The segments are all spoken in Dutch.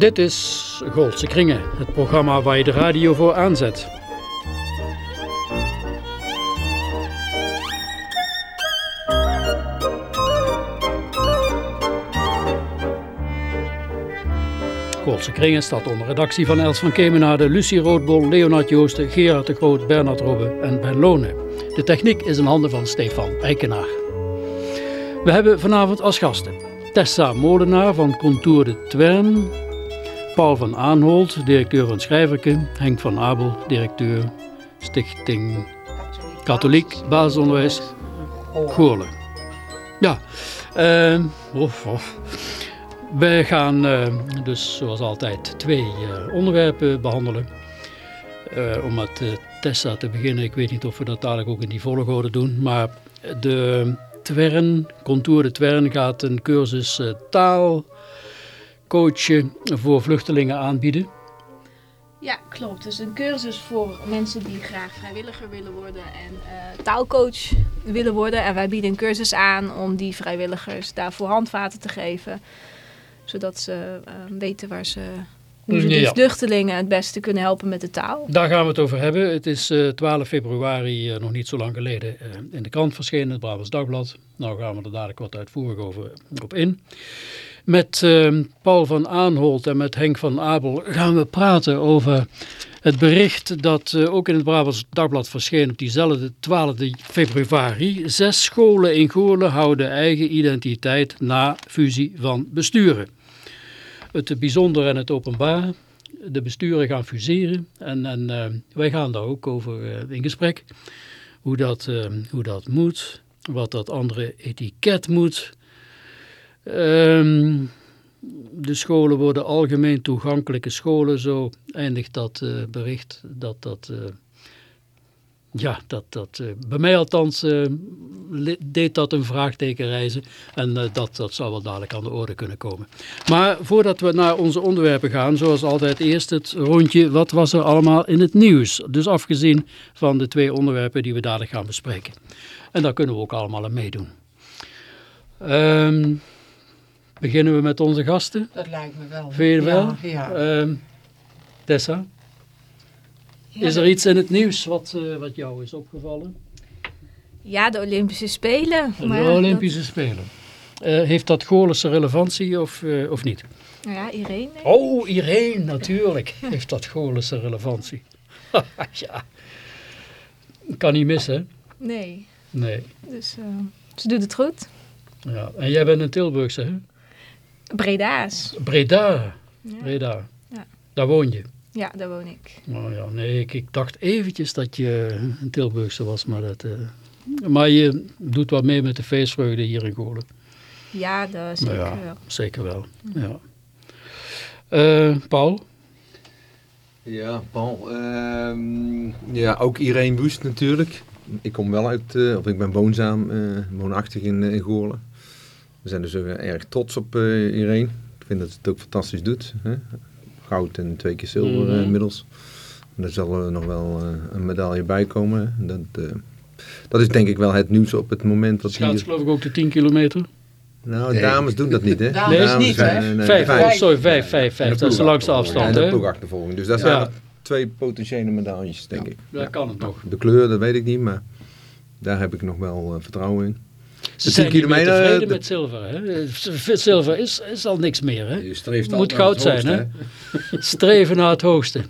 Dit is Goldse Kringen, het programma waar je de radio voor aanzet. Goldse Kringen staat onder redactie van Els van Kemenade, Lucie Roodbol, Leonard Joosten, Gerard de Groot, Bernard Robbe en Ben Lonen. De techniek is in handen van Stefan Eikenaar. We hebben vanavond als gasten Tessa Molenaar van Contour de Twern, Paul van Aanholt, directeur van Schrijverke, Henk van Abel, directeur Stichting Katholiek Basisonderwijs Goorlen. Ja, of, of. wij gaan uh, dus zoals altijd twee uh, onderwerpen behandelen. Om met Tessa te beginnen, ik weet niet of we dat dadelijk ook in die volgorde doen, maar de Twern, Contour de Twern gaat een cursus taal coachen voor vluchtelingen aanbieden? Ja, klopt. Dus een cursus voor mensen die graag vrijwilliger willen worden en uh, taalcoach willen worden. En wij bieden een cursus aan om die vrijwilligers daarvoor handvaten te geven. Zodat ze uh, weten waar ze, hoe ze die ja. vluchtelingen het beste kunnen helpen met de taal. Daar gaan we het over hebben. Het is uh, 12 februari, nog niet zo lang geleden, in de krant verschenen, het Brabants Dagblad. Nou gaan we er dadelijk wat uitvoerig over, op in. Met uh, Paul van Aanholt en met Henk van Abel gaan we praten over het bericht dat uh, ook in het Brabants Dagblad verscheen op diezelfde 12 februari. Zes scholen in Goorlen houden eigen identiteit na fusie van besturen. Het bijzonder en het openbaar. De besturen gaan fuseren en, en uh, wij gaan daar ook over uh, in gesprek. Hoe dat, hoe dat moet, wat dat andere etiket moet... Um, de scholen worden algemeen toegankelijke scholen, zo eindigt dat uh, bericht. Dat dat, uh, ja, dat, dat uh, bij mij althans deed dat een vraagteken reizen. En dat, dat zou wel dadelijk aan de orde kunnen komen. Maar voordat we naar onze onderwerpen gaan, zoals altijd eerst het rondje. Wat was er allemaal in het nieuws? Dus afgezien van de twee onderwerpen die we dadelijk gaan bespreken. En daar kunnen we ook allemaal aan meedoen. Um, Beginnen we met onze gasten? Dat lijkt me wel. Vind je wel? Ja. Uh, Tessa? Ja, is er iets in het nieuws wat, uh, wat jou is opgevallen? Ja, de Olympische Spelen. De Olympische dat... Spelen. Uh, heeft dat Goorlense relevantie of, uh, of niet? Ja, Irene. Oh, Irene, natuurlijk heeft dat Goorlense relevantie. ja. Kan niet missen. Nee. Nee. Dus ze doet het goed. Ja, en jij bent een Tilburgse, hè? Breda's. Breda. Ja. Breda. Ja. Daar woon je? Ja, daar woon ik. Oh ja, nee, ik, ik dacht eventjes dat je een Tilburgse was, maar dat... Uh, maar je doet wat mee met de feestvreugde hier in Goorlen. Ja, dat zeker ja, wel. Zeker wel, ja. Uh, Paul? Ja, Paul. Uh, ja, ook Irene Wust natuurlijk. Ik kom wel uit, uh, of ik ben woonzaam, woonachtig in, in Goorlen. We zijn dus erg trots op uh, Irene. Ik vind dat ze het ook fantastisch doet. Hè? Goud en twee keer zilver mm -hmm. inmiddels. En er zal er nog wel uh, een medaille bij komen. Dat, uh, dat is denk ik wel het nieuws op het moment. Wat Schaats hier... geloof ik ook de 10 kilometer. Nou, nee. dames doen dat niet, hè? Dames, nee, dames niet, zijn? Nee, vijf, vijf. Oh, sorry, vijf, vijf, vijf. Dat is de langste afstand, hè? En de ploegachtervolging. Dus daar zijn ja. twee potentiële medailles, denk ja, ik. Daar ja. kan het nog. De kleur, dat weet ik niet, maar daar heb ik nog wel uh, vertrouwen in. Ze zijn niet meer tevreden met zilver. Hè? Zilver is, is al niks meer. Hè? Je streeft moet goud zijn. Hè? Streven naar het hoogste.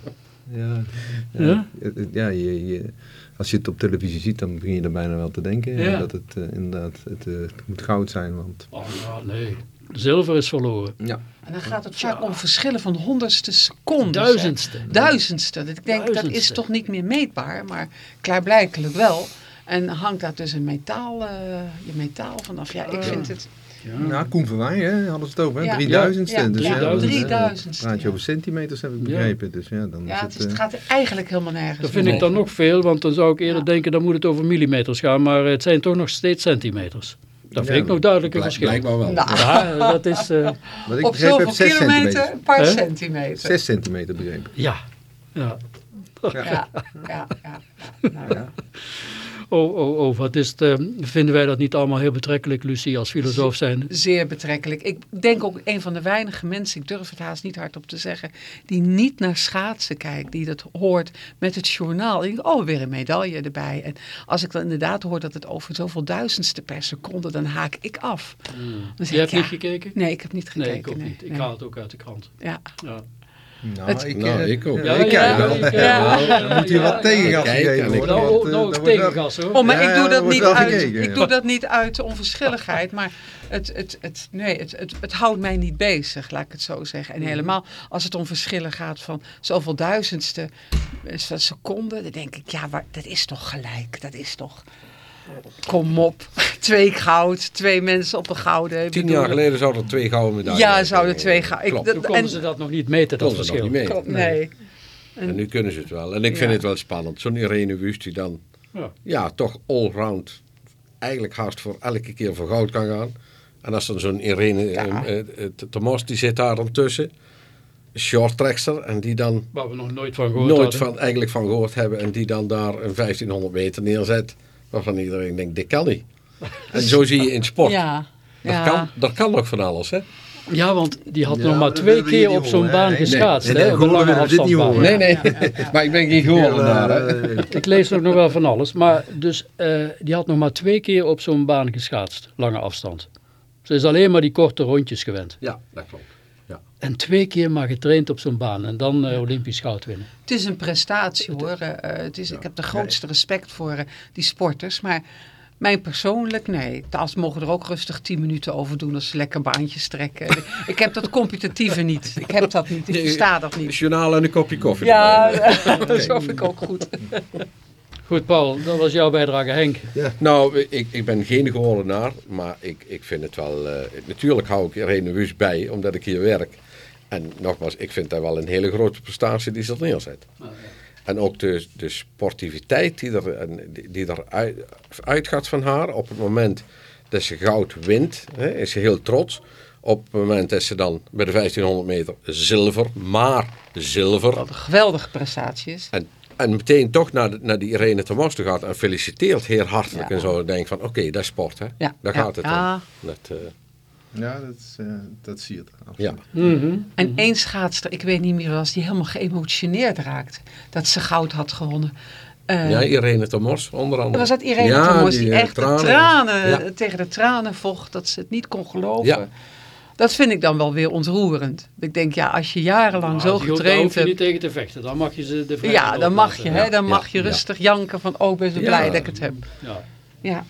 Ja, ja, ja? ja je, je, als je het op televisie ziet, dan begin je er bijna wel te denken. Ja. Dat het uh, inderdaad, het, uh, het, moet goud zijn. Want... Oh ja, nee. Zilver is verloren. Ja. En dan gaat het vaak om verschillen van honderdste seconden. Duizendste. Duizendste. Ik denk, Duizendste. dat is toch niet meer meetbaar, maar klaarblijkelijk wel. En hangt daar dus een metaal, uh, je metaal vanaf. Ja, ik vind het... Ja, ja Koen van Wij, hè, hadden ze het over, hè? Ja. Drieduizendste. Ja, dus, ja, dus, drieduizendste. praat je over centimeters, heb ik begrepen. Dus, ja, dan ja, is het, het, is, het gaat er eigenlijk helemaal nergens Dat vind ik dan nog veel, want dan zou ik eerder denken, dan moet het over millimeters gaan. Maar het zijn toch nog steeds centimeters. Dat vind ik nog duidelijk een verschil. Blijkbaar wel. Nou. Ja, dat is... Uh, Wat ik Op zoveel heb, 6 kilometer, centimeter. een paar centimeter. 6 centimeter begrepen. ja, ja. Ja, ja, ja. ja. Nou, Ja. Oh, oh, oh, wat is het, uh, vinden wij dat niet allemaal heel betrekkelijk, Lucie, als filosoof zijn? Zeer betrekkelijk. Ik denk ook een van de weinige mensen, ik durf het haast niet hardop te zeggen, die niet naar schaatsen kijkt, die dat hoort met het journaal. Ik denk, oh, weer een medaille erbij. En als ik dan inderdaad hoor dat het over zoveel duizendste per seconde, dan haak ik af. Mm. je hebt niet gekeken? Nee, ik heb niet gekeken. Nee, ik ook niet. Ik haal het ook uit de krant. Ja. ja. Nou, ik, nou, ik ook. Ja, ik ja, wel. Ja, Dan moet je wat tegengas geven worden. Nou, nou tegengas hoor. Oh, maar ik doe dat niet uit. Ik doe dat niet uit onverschilligheid, maar het, het, het, nee, het, het, het houdt mij niet bezig, laat ik het zo zeggen. En helemaal als het om verschillen gaat van zoveel duizendste seconden, dan denk ik, ja, maar dat is toch gelijk. Dat is toch... Kom op. Twee goud, twee mensen op een gouden. Tien jaar geleden zouden er twee gouden medailles Ja, zouden twee gouden. Toen konden ze dat nog niet meten, dat verschil. Niet mee. nee. En, en, nu kunnen ze het wel. En ik vind het wel spannend. Zo'n Irene Wust die dan ja. ja. toch allround eigenlijk haast voor elke keer voor goud kan gaan. En als dan zo'n Irene ja. uh, uh, Thomas, die zit daar dan tussen. En die dan... Waar we nog nooit van gehoord Nooit van, eigenlijk van gehoord hebben. En die dan daar een 1500 meter neerzet. Waarvan iedereen denkt, dit kan niet. En zo zie je in sport. Ja. Dat, ja. Kan, dat kan nog van alles, hè? Ja, want die had ja, nog maar twee keer op zo'n baan geschaatst. Nee, hè, op een lange afstand. Nee, nee. maar ik ben geen gehoord daar. Ik lees nog, nog wel van alles. Maar dus, uh, die had nog maar twee keer op zo'n baan geschaatst. Lange afstand. Ze is alleen maar die korte rondjes gewend. Ja, dat klopt. En twee keer maar getraind op zo'n baan en dan uh, Olympisch goud winnen. Het is een prestatie hoor. Uh, het is, ik heb de grootste respect voor uh, die sporters. Maar mijn persoonlijk, nee. Als mogen er ook rustig tien minuten over doen als ze lekker baantjes trekken. ik heb dat competitieve niet. Ik heb dat niet. Ik versta dat niet. Journaal en een kopje koffie. Ja, dat vind ik ook goed. Goed, Paul, dat was jouw bijdrage, Henk. Ja. Nou, ik, ik ben geen gehoordenaar, maar ik, ik vind het wel... Uh, natuurlijk hou ik er een bij, omdat ik hier werk. En nogmaals, ik vind dat wel een hele grote prestatie die ze er neerzet. En ook de, de sportiviteit die er, die er uit, uitgaat van haar. Op het moment dat ze goud wint, hè, is ze heel trots. Op het moment dat ze dan bij de 1500 meter zilver, maar zilver. Wat een geweldige prestatie is. En, en meteen toch naar, de, naar die Irene Thomas toe gaat en feliciteert heel hartelijk. Ja. En zo denk van, oké, okay, dat is sport, hè. Ja. Daar ja. gaat het om. Dat, uh, ja, dat, uh, dat zie je Ja. Mm -hmm. En één schaatster, ik weet niet meer, was die helemaal geëmotioneerd raakte. Dat ze goud had gewonnen. Uh, ja, Irene Thomas, onder andere. Was dat Irene ja, Thomas die, die echt tranen, de tranen, ja. tegen de tranen vocht, dat ze het niet kon geloven. Ja. Dat vind ik dan wel weer ontroerend. Ik denk, ja, als je jarenlang nou, zo getraind Daar hoef je hebt... niet tegen te vechten, dan mag je ze de Ja, dan mag je, hè, dan ja, mag je rustig janken van, oh, ben zo blij dat ik het heb. Ja.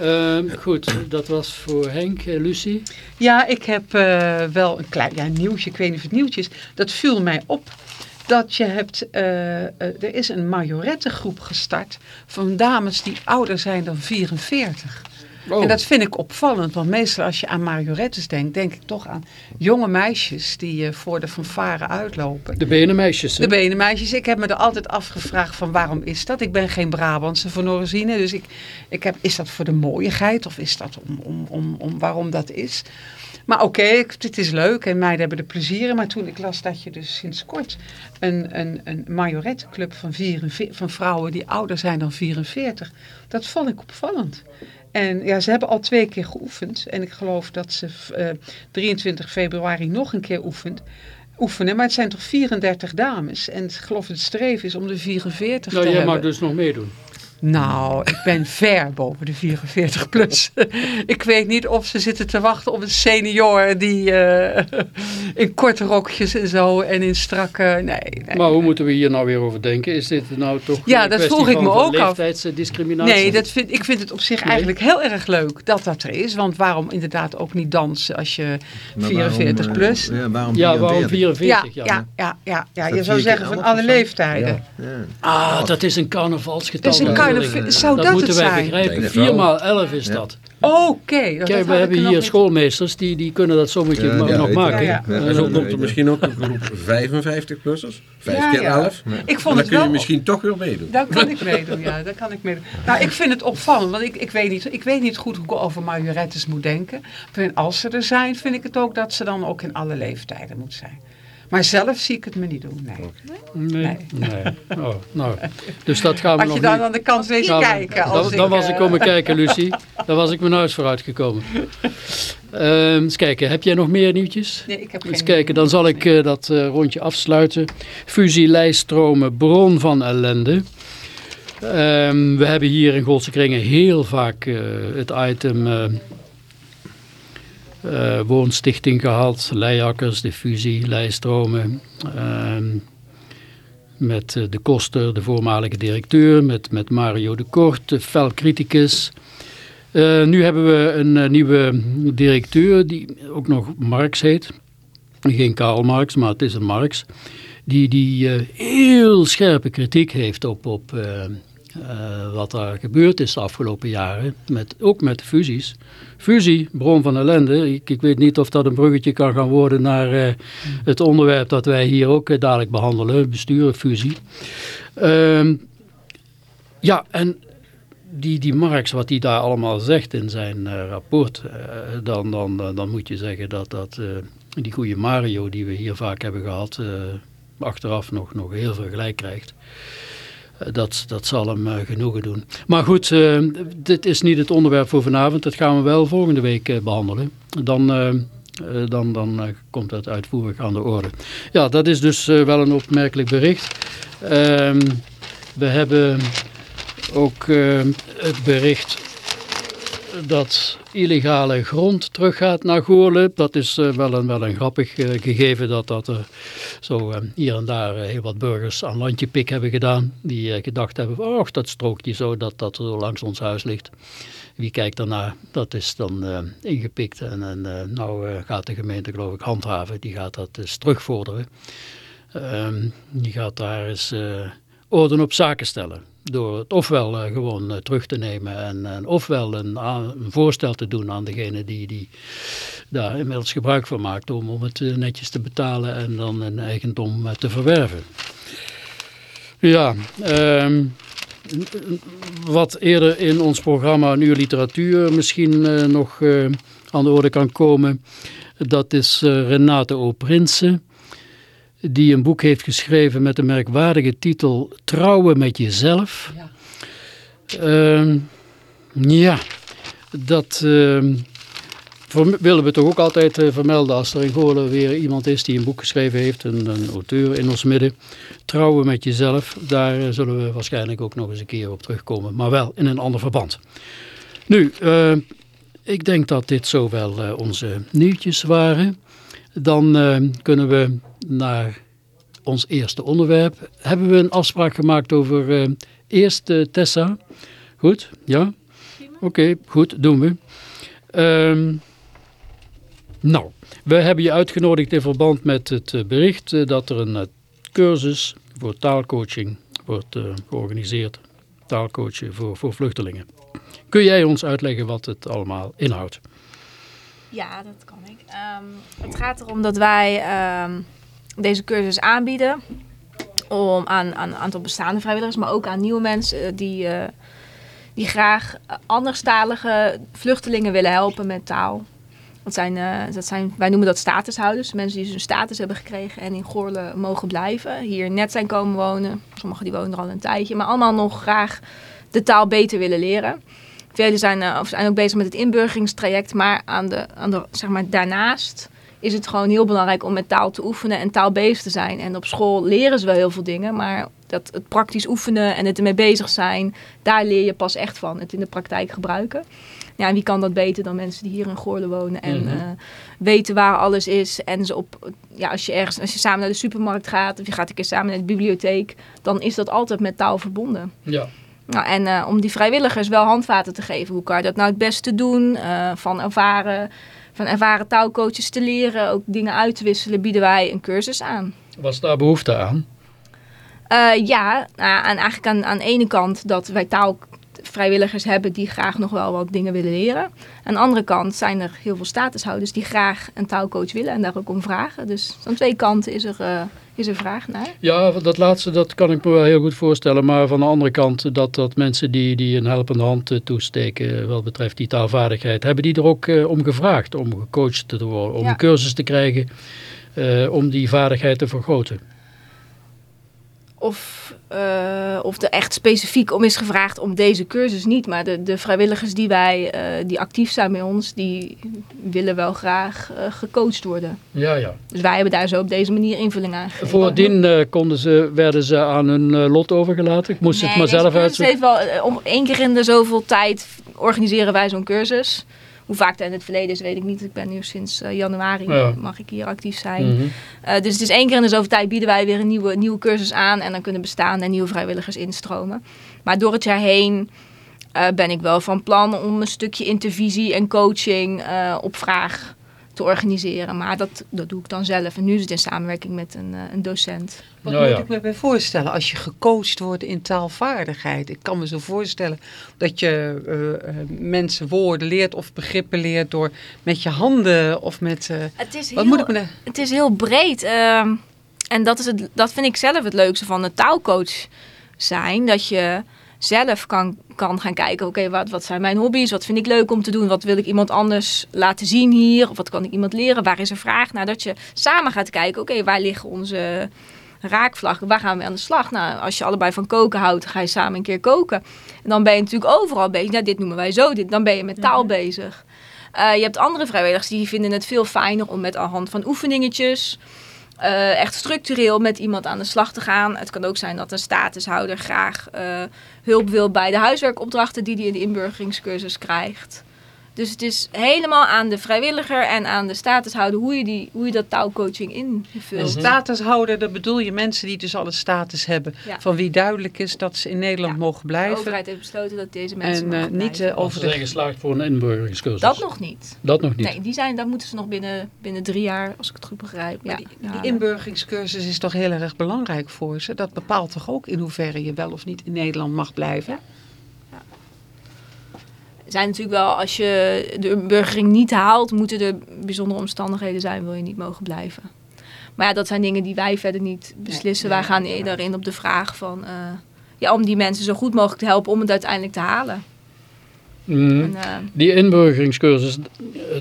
Uh, goed, dat was voor Henk. Uh, Lucie? Ja, ik heb uh, wel een klein ja, nieuwtje. Ik weet niet of het nieuwtje is. Dat viel mij op. Dat je hebt, er is een majorettengroep gestart van dames die ouder zijn dan 44. Oh. En dat vind ik opvallend, want meestal als je aan majorettes denkt, denk ik toch aan jonge meisjes die uh, voor de fanfare uitlopen. De benenmeisjes. De benenmeisjes. Ik heb me er altijd afgevraagd van waarom is dat? Ik ben geen Brabantse van origine, dus ik, ik heb, is dat voor de mooiigheid of is dat om, om, om, om waarom dat is? Maar oké, okay, het is leuk en meiden hebben er plezier in. Maar toen ik las dat je dus sinds kort een, een, een majorettenclub van, 44, van vrouwen die ouder zijn dan 44, dat vond ik opvallend. En ja, ze hebben al twee keer geoefend. En ik geloof dat ze uh, 23 februari nog een keer oefent, oefenen. Maar het zijn toch 34 dames. En ik geloof het streven is om de 44 nou, te jij hebben. mag dus nog meedoen. Nou, ik ben ver boven de 44 plus. ik weet niet of ze zitten te wachten op een senior die uh, in korte rokjes en zo en in strakke... Nee, nee. Maar hoe moeten we hier nou weer over denken? Is dit nou toch ja, een dat kwestie vroeg ik van, me van ook af. leeftijdsdiscriminatie? Nee, dat vind, ik vind het op zich Nee? eigenlijk heel erg leuk dat dat er is. Want waarom inderdaad ook niet dansen als je Maar 44 waarom, plus... eh, Ja, waarom Ja, waarom 44? 44? Ja, Ja, ja, ja, ja, ja. Is Je dat zou zeggen van alle leeftijden. Ja. Ah, dat is een carnavalsgetal. Het is een natuurlijk. Zou dat dat moeten het wij zijn? begrijpen. Denk het 4 wel. maal 11 is Ja. dat. Oké. dat Kijk, we hebben er hier niet- schoolmeesters die, die kunnen dat sommetje Ja, ma- ja, nog maken. Ja, En zo komt er misschien ook een groep 55-plussers. 5 Ja, keer ja. 11. Ik vond dan het kun je misschien toch weer meedoen. Daar kan ik meedoen, ja. Daar kan ik meedoen. Nou, ik vind het opvallend, want ik, ik, weet niet, ik weet niet goed hoe ik over majorettes moet denken. En als ze er zijn, vind ik het ook dat ze dan ook in alle leeftijden moet zijn. Maar zelf zie ik het me niet doen, nee. Nee. nee. Oh, nou, dus dat gaan we Had nog je dan niet- aan de kans wezen we- kijken? Als Dan, ik, dan was ik eh, komen kijken, Lucie. Dan was ik mijn huis vooruit gekomen. Ehm, eens kijken, heb jij nog meer nieuwtjes? Nee, ik heb Eens geen... kijken, dan zal ik eh, dat eh, rondje afsluiten. Fusie, lijststromen, bron van ellende. Ehm, we hebben hier in Goldse Kringen heel vaak eh, het item eh, woonstichting gehad. Leijakkers, de fusie, lijststromen. Ehm, met eh, de Koster, de voormalige directeur. Met, met Mario de Kort, fel criticus. Eh, nu hebben we een nieuwe directeur die ook nog Marx heet. Geen Karl Marx, maar het is een Marx. Die, die heel scherpe kritiek heeft op, op eh, wat daar gebeurd is de afgelopen jaren. Met, ook met fusies. Fusie, bron van ellende. Ik, ik weet niet of dat een bruggetje kan gaan worden naar eh, het onderwerp dat wij hier ook eh, dadelijk behandelen. Besturen, fusie. Ehm, ja, en die, die Marx, wat hij daar allemaal zegt in zijn rapport, dan, dan, dan, moet je zeggen dat, dat die goede Mario die we hier vaak hebben gehad, eh, achteraf nog, nog heel veel gelijk krijgt. Eh, dat, dat zal hem eh, genoegen doen. Maar goed, eh, dit is niet het onderwerp voor vanavond. Dat gaan we wel volgende week eh, behandelen. Dan, dan, dan komt dat uitvoerig aan de orde. Ja, dat is dus wel een opmerkelijk bericht. Ehm, we hebben ook het bericht dat illegale grond teruggaat naar Goorlen. Dat is eh, wel, een, wel een grappig eh, gegeven dat, dat er zo eh, hier en daar heel wat burgers aan landje pik hebben gedaan. Die gedacht hebben, oh dat strookje zo dat dat zo langs ons huis ligt. Wie kijkt daarna, dat is dan ingepikt. En, en nou gaat de gemeente geloof ik handhaven, die gaat dat eens terugvorderen. Ehm, die gaat daar eens orde op zaken stellen. Door het ofwel eh, gewoon eh, terug te nemen en, en ofwel een, een voorstel te doen aan degene die, die daar inmiddels gebruik van maakt om, om het eh, netjes te betalen en dan een eigendom eh, te verwerven. Ja, ehm, wat eerder in ons programma Uur Literatuur misschien eh, nog eh, aan de orde kan komen. Dat is eh, Renate O. Prinsen die een boek heeft geschreven met de merkwaardige titel Trouwen met jezelf. Ja. Ehm, ja, dat ehm, willen we toch ook altijd eh, vermelden als er in Goorlen weer iemand is die een boek geschreven heeft, een, een auteur in ons midden. Trouwen met jezelf, daar eh, zullen we waarschijnlijk ook nog eens een keer op terugkomen, maar wel in een ander verband. Nu, eh, ik denk dat dit zo wel eh, onze nieuwtjes waren. Dan eh, kunnen we naar ons eerste onderwerp. Hebben we een afspraak gemaakt over eh, eerst eh, Tessa? Goed, ja? Oké, goed, doen we. Ehm, nou, we hebben je uitgenodigd in verband met het bericht dat er een cursus voor taalcoaching wordt georganiseerd. Taalcoachen voor, voor vluchtelingen. Kun jij ons uitleggen wat het allemaal inhoudt? Ja, dat kan ik. Ehm, het gaat erom dat wij ehm, deze cursus aanbieden om aan, aan een aantal bestaande vrijwilligers, maar ook aan nieuwe mensen eh, die, eh, die graag anderstalige vluchtelingen willen helpen met taal. Dat zijn, eh, dat zijn, wij noemen dat statushouders, mensen die dus een status hebben gekregen en in Goorlen mogen blijven. Hier net zijn komen wonen, sommigen die wonen er al een tijdje, maar allemaal nog graag de taal beter willen leren. Velen zijn, eh, of zijn ook bezig met het inburgeringstraject, maar, aan de, aan de, zeg maar daarnaast is het gewoon heel belangrijk om met taal te oefenen en taalbezig te zijn. En op school leren ze wel heel veel dingen, maar dat het praktisch oefenen en het ermee bezig zijn, daar leer je pas echt van. Het in de praktijk gebruiken. Ja, en wie kan dat beter dan mensen die hier in Goorlen wonen en Mhm. eh, weten waar alles is. En ze op, ja, als je ergens, als je samen naar de supermarkt gaat of je gaat een keer samen naar de bibliotheek, dan is dat altijd met taal verbonden. Ja. Nou, en eh, om die vrijwilligers wel handvaten te geven. Hoe kan je dat nou het beste doen? Eh, van, ervaren, van ervaren taalcoaches te leren, ook dingen uit te wisselen, bieden wij een cursus aan. Was daar behoefte aan? Eh, ja, nou, en eigenlijk aan, aan de ene kant dat wij taalvrijwilligers hebben die graag nog wel wat dingen willen leren. Aan de andere kant zijn er heel veel statushouders die graag een taalcoach willen en daar ook om vragen. Dus aan twee kanten is er, eh, is er vraag naar. Ja, dat laatste dat kan ik me wel heel goed voorstellen. Maar van de andere kant dat, dat mensen die, die een helpende hand eh, toesteken eh, wat betreft die taalvaardigheid, hebben die er ook om gevraagd om gecoacht te worden, om Ja. een cursus te krijgen om die vaardigheid te vergroten? Of, eh, of er echt specifiek om is gevraagd om deze cursus niet. Maar de, de vrijwilligers die wij, eh, die actief zijn bij ons, die willen wel graag eh, gecoacht worden. Ja, ja. Dus wij hebben daar zo op deze manier invulling aan gegeven. Voordien konden ze, werden ze aan hun lot overgelaten. Ik moest het maar zelf uitzoeken. heeft wel, om één keer in de zoveel tijd organiseren wij zo'n cursus. Hoe vaak dat in het verleden is, weet ik niet. Ik ben nu sinds eh, januari, Ja. mag ik hier actief zijn. Mhm. Eh, dus het is één keer in de zoveel tijd bieden wij weer een nieuwe, nieuwe cursus aan. En dan kunnen bestaande en nieuwe vrijwilligers instromen. Maar door het jaar heen eh, ben ik wel van plan om een stukje intervisie en coaching op vraag te organiseren. Maar dat, dat doe ik dan zelf. En nu is het in samenwerking met een, eh, een docent. Wat Ja, moet ja. ik me bij voorstellen als je gecoacht wordt in taalvaardigheid? Ik kan me zo voorstellen dat je eh, eh, mensen woorden leert of begrippen leert door met je handen of met... eh, Het is wat moet ik me het is heel breed. ehm, en dat, is het, dat vind ik zelf het leukste van de taalcoach zijn. Dat je zelf kan, kan gaan kijken, oké, wat, wat zijn mijn hobby's? Wat vind ik leuk om te doen? Wat wil ik iemand anders laten zien hier? Of wat kan ik iemand leren? Waar is een vraag? Nou, dat je samen gaat kijken, oké, waar liggen onze raakvlakken? Waar gaan we aan de slag? Nou, als je allebei van koken houdt, ga je samen een keer koken. En dan ben je natuurlijk overal bezig. Nou, dit noemen wij zo, dit, dan ben je met taal bezig. Eh, je hebt andere vrijwilligers die vinden het veel fijner om met aan hand van oefeningetjes eh, echt structureel met iemand aan de slag te gaan. Het kan ook zijn dat een statushouder graag eh, hulp wil bij de huiswerkopdrachten die hij in de inburgeringscursus krijgt. Dus het is helemaal aan de vrijwilliger en aan de statushouder hoe je, die, hoe je dat taalcoaching Een invult. statushouder, dat bedoel je mensen die dus al een status hebben. Ja. Van wie duidelijk is dat ze in Nederland Ja. mogen De blijven. overheid heeft besloten dat deze mensen En eh, niet eh, over ze zijn de... geslaagd voor een inburgeringscursus. Dat nog niet. Dat nog niet. Nee, die zijn, dat moeten ze nog binnen, binnen drie jaar, als ik het goed begrijp. Maar Ja, die, die inburgeringscursus is toch heel erg belangrijk voor ze. Dat bepaalt toch ook in hoeverre je wel of niet in Nederland mag blijven. Er zijn natuurlijk wel, als je de burgering niet haalt, moeten er bijzondere omstandigheden zijn, wil je niet mogen blijven. Maar ja, dat zijn dingen die wij verder niet beslissen. Nee, wij gaan nee, eerder in op de vraag van, eh, ja, om die mensen zo goed mogelijk te helpen om het uiteindelijk te halen. Mhm. En, eh, Die inburgeringscursus,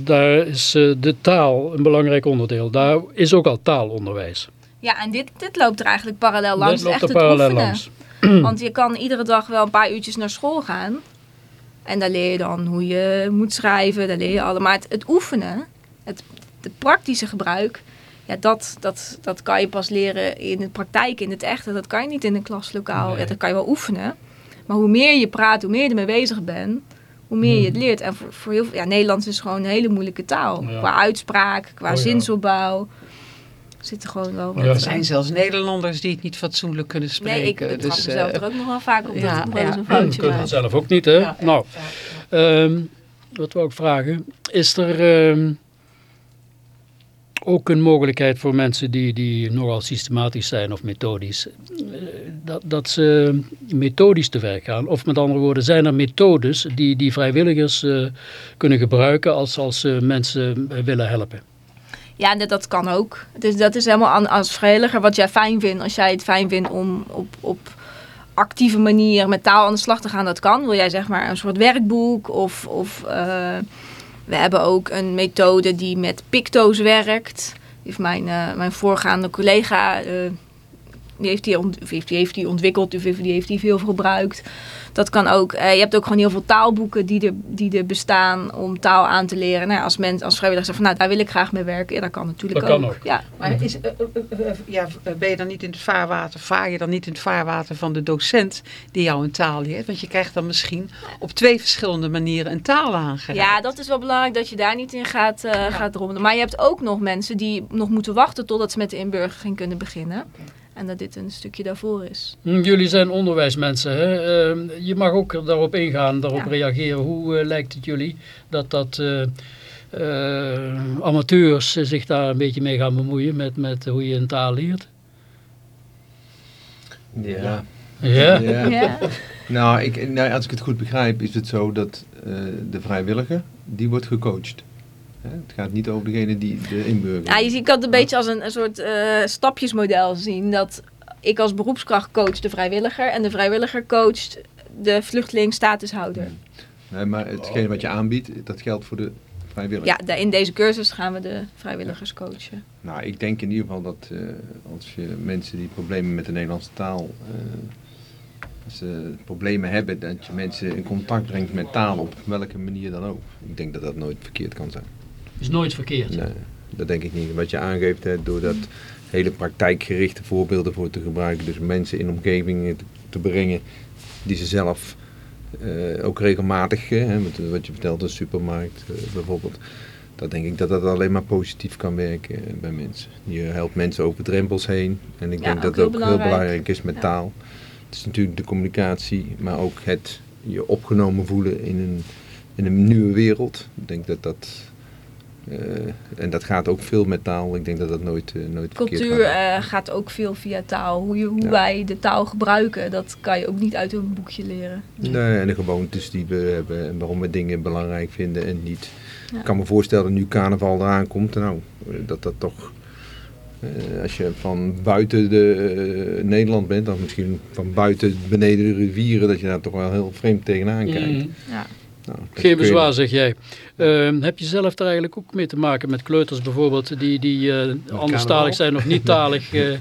daar is eh, de taal een belangrijk onderdeel. Daar is ook al taalonderwijs. ja, en dit, dit loopt er eigenlijk parallel langs. Dat Het loopt er echt het parallel oefenen. langs. Want je kan iedere dag wel een paar uurtjes naar school gaan. En daar leer je dan hoe je moet schrijven. Daar leer je alle. Maar het, het oefenen, het, het praktische gebruik. Ja, dat, dat, dat kan je pas leren in de praktijk, in het echte. Dat kan je niet in een klaslokaal. Nee. Ja, dat kan je wel oefenen. Maar hoe meer je praat, hoe meer je ermee bezig bent, hoe meer je het leert. En voor, voor heel veel, ja, Nederlands is gewoon een hele moeilijke taal. Ja. Qua uitspraak, qua Oh zinsopbouw. Er gewoon wel wat. Ja. Er zijn zelfs Nederlanders die het niet fatsoenlijk kunnen spreken. Nee, ik dus, mezelf eh, er ook nog wel vaak op dat ja, eens ja. een foutje het zelf ook niet, hè? ja, ja, nou, ja. ehm, wat wou ik vragen? Is er ehm, ook een mogelijkheid voor mensen die, die nogal systematisch zijn of methodisch, eh, dat, dat ze methodisch te werk gaan? Of met andere woorden, zijn er methodes die, die vrijwilligers eh, kunnen gebruiken als, als ze mensen willen helpen? Ja, dat, dat kan ook. Is, dat is helemaal aan, als vrijwilliger wat jij fijn vindt. Als jij het fijn vindt om op, op actieve manier met taal aan de slag te gaan, dat kan. Wil jij zeg maar een soort werkboek of... of eh, we hebben ook een methode die met picto's werkt. Die heeft mijn, eh, mijn voorgaande collega... eh, die heeft die, heeft, die heeft die ontwikkeld, of die heeft die veel gebruikt. Dat kan ook. Eh, je hebt ook gewoon heel veel taalboeken die er, die er bestaan om taal aan te leren. Nou, als mensen als vrijwilliger zeggen van nou, daar wil ik graag mee werken. Ja, dat kan natuurlijk Dat kan ook. Ja. Maar is, eh, eh, ja, ben je dan niet in het vaarwater, vaar je dan niet in het vaarwater van de docent die jou een taal leert? Want je krijgt dan misschien op twee verschillende manieren een taal aangereikt. ja, dat is wel belangrijk dat je daar niet in gaat, eh gaat rommelen. Maar je hebt ook nog mensen die nog moeten wachten totdat ze met de inburgering kunnen beginnen. En dat dit een stukje daarvoor is. Hm, Jullie zijn onderwijsmensen. Hè? Ehm, je mag ook daarop ingaan, daarop Ja. reageren. Hoe eh, lijkt het jullie dat, dat eh, eh, amateurs zich daar een beetje mee gaan bemoeien met, met hoe je een taal leert? Ja. Ja? Ja. Ja. Nou, ik, nou, als ik het goed begrijp, is het zo dat eh, de vrijwilliger, die wordt gecoacht. Het gaat niet over degene die de inburger. Ja, je ziet- ik kan het een beetje als een, een soort eh, stapjesmodel zien. Dat ik als beroepskracht coach de vrijwilliger. En de vrijwilliger coacht de vluchteling statushouder. Nee, maar hetgeen wat je aanbiedt, dat geldt voor de vrijwillig? Ja, de- in deze cursus gaan we de vrijwilligers coachen. Nou, ik denk in ieder geval dat eh, als je mensen die problemen met de Nederlandse taal, eh, als ze problemen hebben, dat je mensen in contact brengt met taal op welke manier dan ook. Ik denk dat dat nooit verkeerd kan zijn. Is nooit verkeerd. Nee, dat denk ik niet. Wat je aangeeft, hè, door dat hele praktijkgerichte voorbeelden voor te gebruiken, dus mensen in omgevingen te, te brengen die ze zelf eh, ook regelmatig, hè, met, wat je vertelt, een supermarkt eh, bijvoorbeeld. Dat denk ik dat dat alleen maar positief kan werken bij mensen. Je helpt mensen over drempels heen. En ik Ja, denk dat het heel ook heel belangrijk. belangrijk is met Ja. taal. Het is natuurlijk de communicatie, maar ook het je opgenomen voelen in een, in een nieuwe wereld. Ik denk dat dat... eh, en dat gaat ook veel met taal. Ik denk dat dat nooit, eh, nooit Cultuur gaat. eh, gaat ook veel via taal. Hoe, je, hoe Ja. wij de taal gebruiken, dat kan je ook niet uit een boekje leren. Nee, en de gewoontes die we hebben en waarom we dingen belangrijk vinden en niet. Ja. Ik kan me voorstellen, nu carnaval eraan komt, nou, dat dat toch, eh, als je van buiten de, Nederland bent, of misschien van buiten beneden de rivieren, dat je daar toch wel heel vreemd tegenaan kijkt. Mhm. Ja. Nou, Geen je- bezwaar, zeg jij. Ehm, heb je zelf daar eigenlijk ook mee te maken met kleuters bijvoorbeeld, die, die eh, anderstalig zijn of niet talig? eh,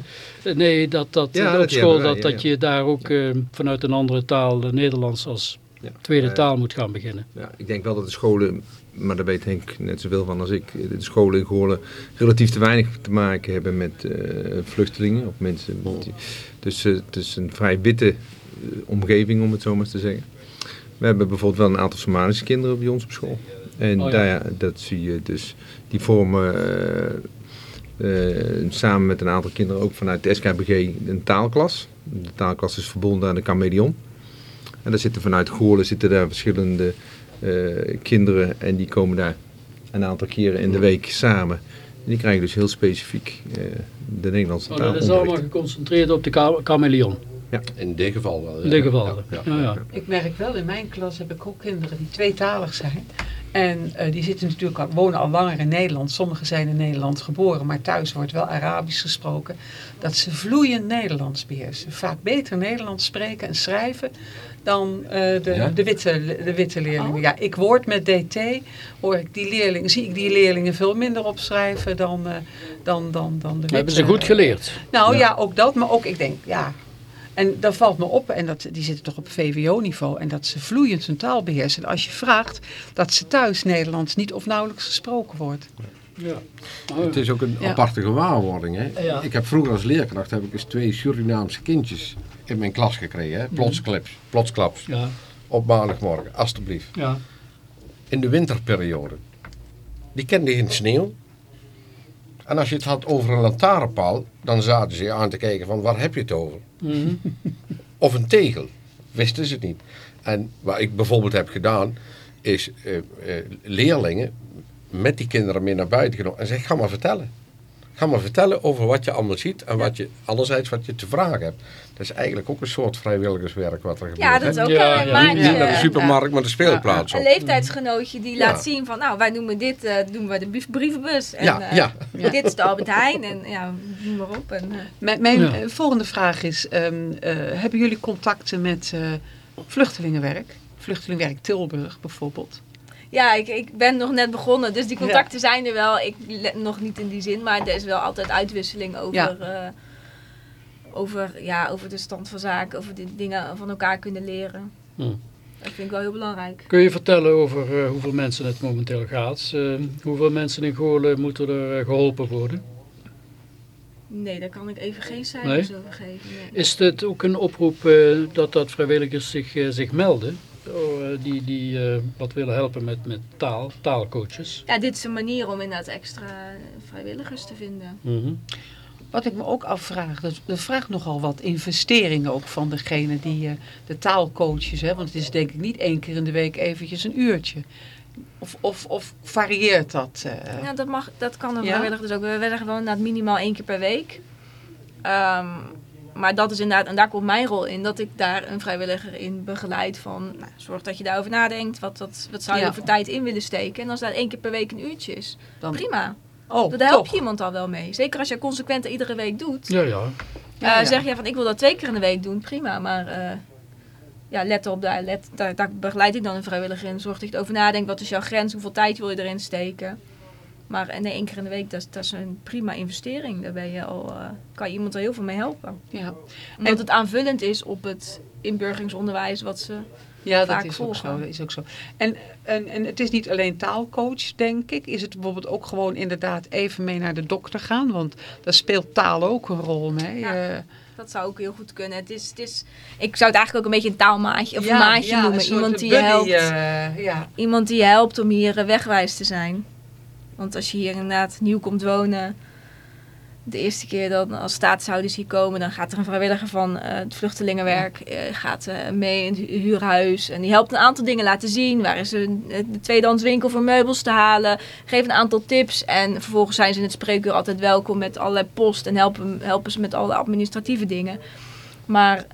nee, dat, dat Ja, op dat school dat, ja, dat je daar ook eh, vanuit een andere taal, eh, Nederlands, als Ja. tweede taal moet gaan beginnen. Ja, ik denk wel dat de scholen, maar daar weet Henk net zoveel van als ik, de scholen in Goorlen relatief te weinig te maken hebben met eh, vluchtelingen of mensen. dus het is een vrij witte omgeving, om het zo maar eens te zeggen. We hebben bijvoorbeeld wel een aantal Somalische kinderen bij ons op school. En Oh ja. daar, dat zie je dus, die vormen eh, eh, samen met een aantal kinderen ook vanuit de SKBG een taalklas. De taalklas is verbonden aan de Chameleon. En daar zitten vanuit Goorlen zitten daar verschillende eh, kinderen en die komen daar een aantal keren in de week samen. En die krijgen dus heel specifiek de Nederlandse Oh, taal. dat is allemaal geconcentreerd op de ka- In dit geval wel. in dit geval. Ja, Ja, ja. Ik merk wel, in mijn klas heb ik ook kinderen die tweetalig zijn. En eh, die zitten natuurlijk al, wonen al langer in Nederland. Sommigen zijn in Nederland geboren, maar thuis wordt wel Arabisch gesproken. Dat ze vloeiend Nederlands beheersen. Vaak beter Nederlands spreken en schrijven dan eh, de, Ja? de, witte, de witte leerlingen. Oh. Ja, ik word met DT, hoor ik die leerlingen, zie ik die leerlingen veel minder opschrijven dan, eh, dan, dan, dan de witte. Hebben ze goed geleerd. Nou ja. Ja. ook dat, maar ook ik denk, ja. En dat valt me op, en dat, die zitten toch op VWO-niveau, en dat ze vloeiend hun taal beheersen. En als je vraagt dat ze thuis Nederlands niet of nauwelijks gesproken wordt. Ja. Het is ook een Ja. aparte gewaarwording. Hè? Ja. Ik heb vroeger als leerkracht heb ik eens twee Surinaamse kindjes in mijn klas gekregen. Hè? Plotsklaps, plotsklaps. Ja, Op maandagmorgen, alstublieft. ja. In de winterperiode. Die kenden geen sneeuw. En als je het had over een lantaarnpaal, dan zaten ze je aan te kijken van waar heb je het over? Of een tegel. Wisten ze het niet. En wat ik bijvoorbeeld heb gedaan, is eh, eh, leerlingen met die kinderen mee naar buiten genomen en zeg, ga maar vertellen. Ga maar vertellen over wat je allemaal ziet en wat je, anderzijds wat je te vragen hebt. Dat is eigenlijk ook een soort vrijwilligerswerk wat er gebeurt. Ja, dat is ook Ja, een ja. Niet naar de supermarkt, maar de speelplaats Een op. leeftijdsgenootje die Ja. laat zien van, nou, wij noemen dit, eh, doen we de brievenbus. En, Ja, eh, ja. Dit is de Albert Heijn en ja, noem maar op. En, eh, Mijn, mijn Ja. volgende vraag is, ehm, eh, hebben jullie contacten met eh, vluchtelingenwerk? Vluchtelingenwerk Tilburg bijvoorbeeld. ja, ik, ik ben nog net begonnen, dus die contacten zijn er wel. Ik let nog niet in die zin, maar er is wel altijd uitwisseling over, Ja. eh, over, ja, over de stand van zaken, over de dingen van elkaar kunnen leren. Hm. Dat vind ik wel heel belangrijk. Kun je vertellen over eh, hoeveel mensen het momenteel gaat? Eh, hoeveel mensen in Goorlen moeten er eh, geholpen worden? Nee, daar kan ik even geen cijfers Nee? over geven. nee. Is het ook een oproep dat dat vrijwilligers zich, zich melden? Oh, die die wat willen helpen met, met taal, taalcoaches? Ja, dit is een manier om inderdaad extra vrijwilligers te vinden. Mhm. Wat ik me ook afvraag, dat, dat vraagt nogal wat investeringen ook van degene die eh, de taalcoaches, hè, want het is denk ik niet één keer in de week eventjes een uurtje. Of, of, of varieert dat? eh? Ja, dat, mag, dat kan een Ja? vrijwilliger dus ook. We zeggen wel inderdaad minimaal één keer per week. Ehm, maar dat is inderdaad, en daar komt mijn rol in, dat ik daar een vrijwilliger in begeleid van, nou, zorg dat je daarover nadenkt, wat, wat, wat zou je Ja. voor tijd in willen steken. En als dat één keer per week een uurtje is, Dan, prima. Oh, Daar help toch? je iemand al wel mee. Zeker als je consequent iedere week doet. Ja, ja. Ja, Eh, ja. Zeg je van, ik wil dat twee keer in de week doen, prima. Maar eh, ja, let op, daar, let, daar, daar begeleid ik dan een vrijwilliger in. Zorg dat je erover nadenkt, wat is jouw grens, hoeveel tijd wil je erin steken. Maar en één keer in de week, dat, is- dat is een prima investering. Daar ben je al, eh, kan je iemand er heel veel mee helpen. Ja, Omdat En- het aanvullend is op het inburgeringsonderwijs wat ze... ja dat is ook zo. Dat is ook zo. En, en, en het is niet alleen taalcoach, denk ik. Is het bijvoorbeeld ook gewoon inderdaad even mee naar de dokter gaan? Want daar speelt taal ook een rol mee. Ja. Eh, Dat zou ook heel goed kunnen. Het is, het is, ik zou het eigenlijk ook een beetje een taalmaatje of ja, een maatje ja, noemen. Iemand die buddy, je helpt. eh, ja. iemand die je helpt om hier eh, wegwijs te zijn. Want als je hier inderdaad nieuw komt wonen, de eerste keer dan als staatshouders hier komen, dan gaat er een vrijwilliger van eh, het vluchtelingenwerk eh, gaat eh, mee in het hu- huurhuis. En die helpt een aantal dingen laten zien. Waar is een, een tweedehands winkel voor meubels te halen? Geeft een aantal tips. En vervolgens zijn ze in het spreekuur altijd welkom met allerlei post en helpen, helpen ze met alle administratieve dingen. Maar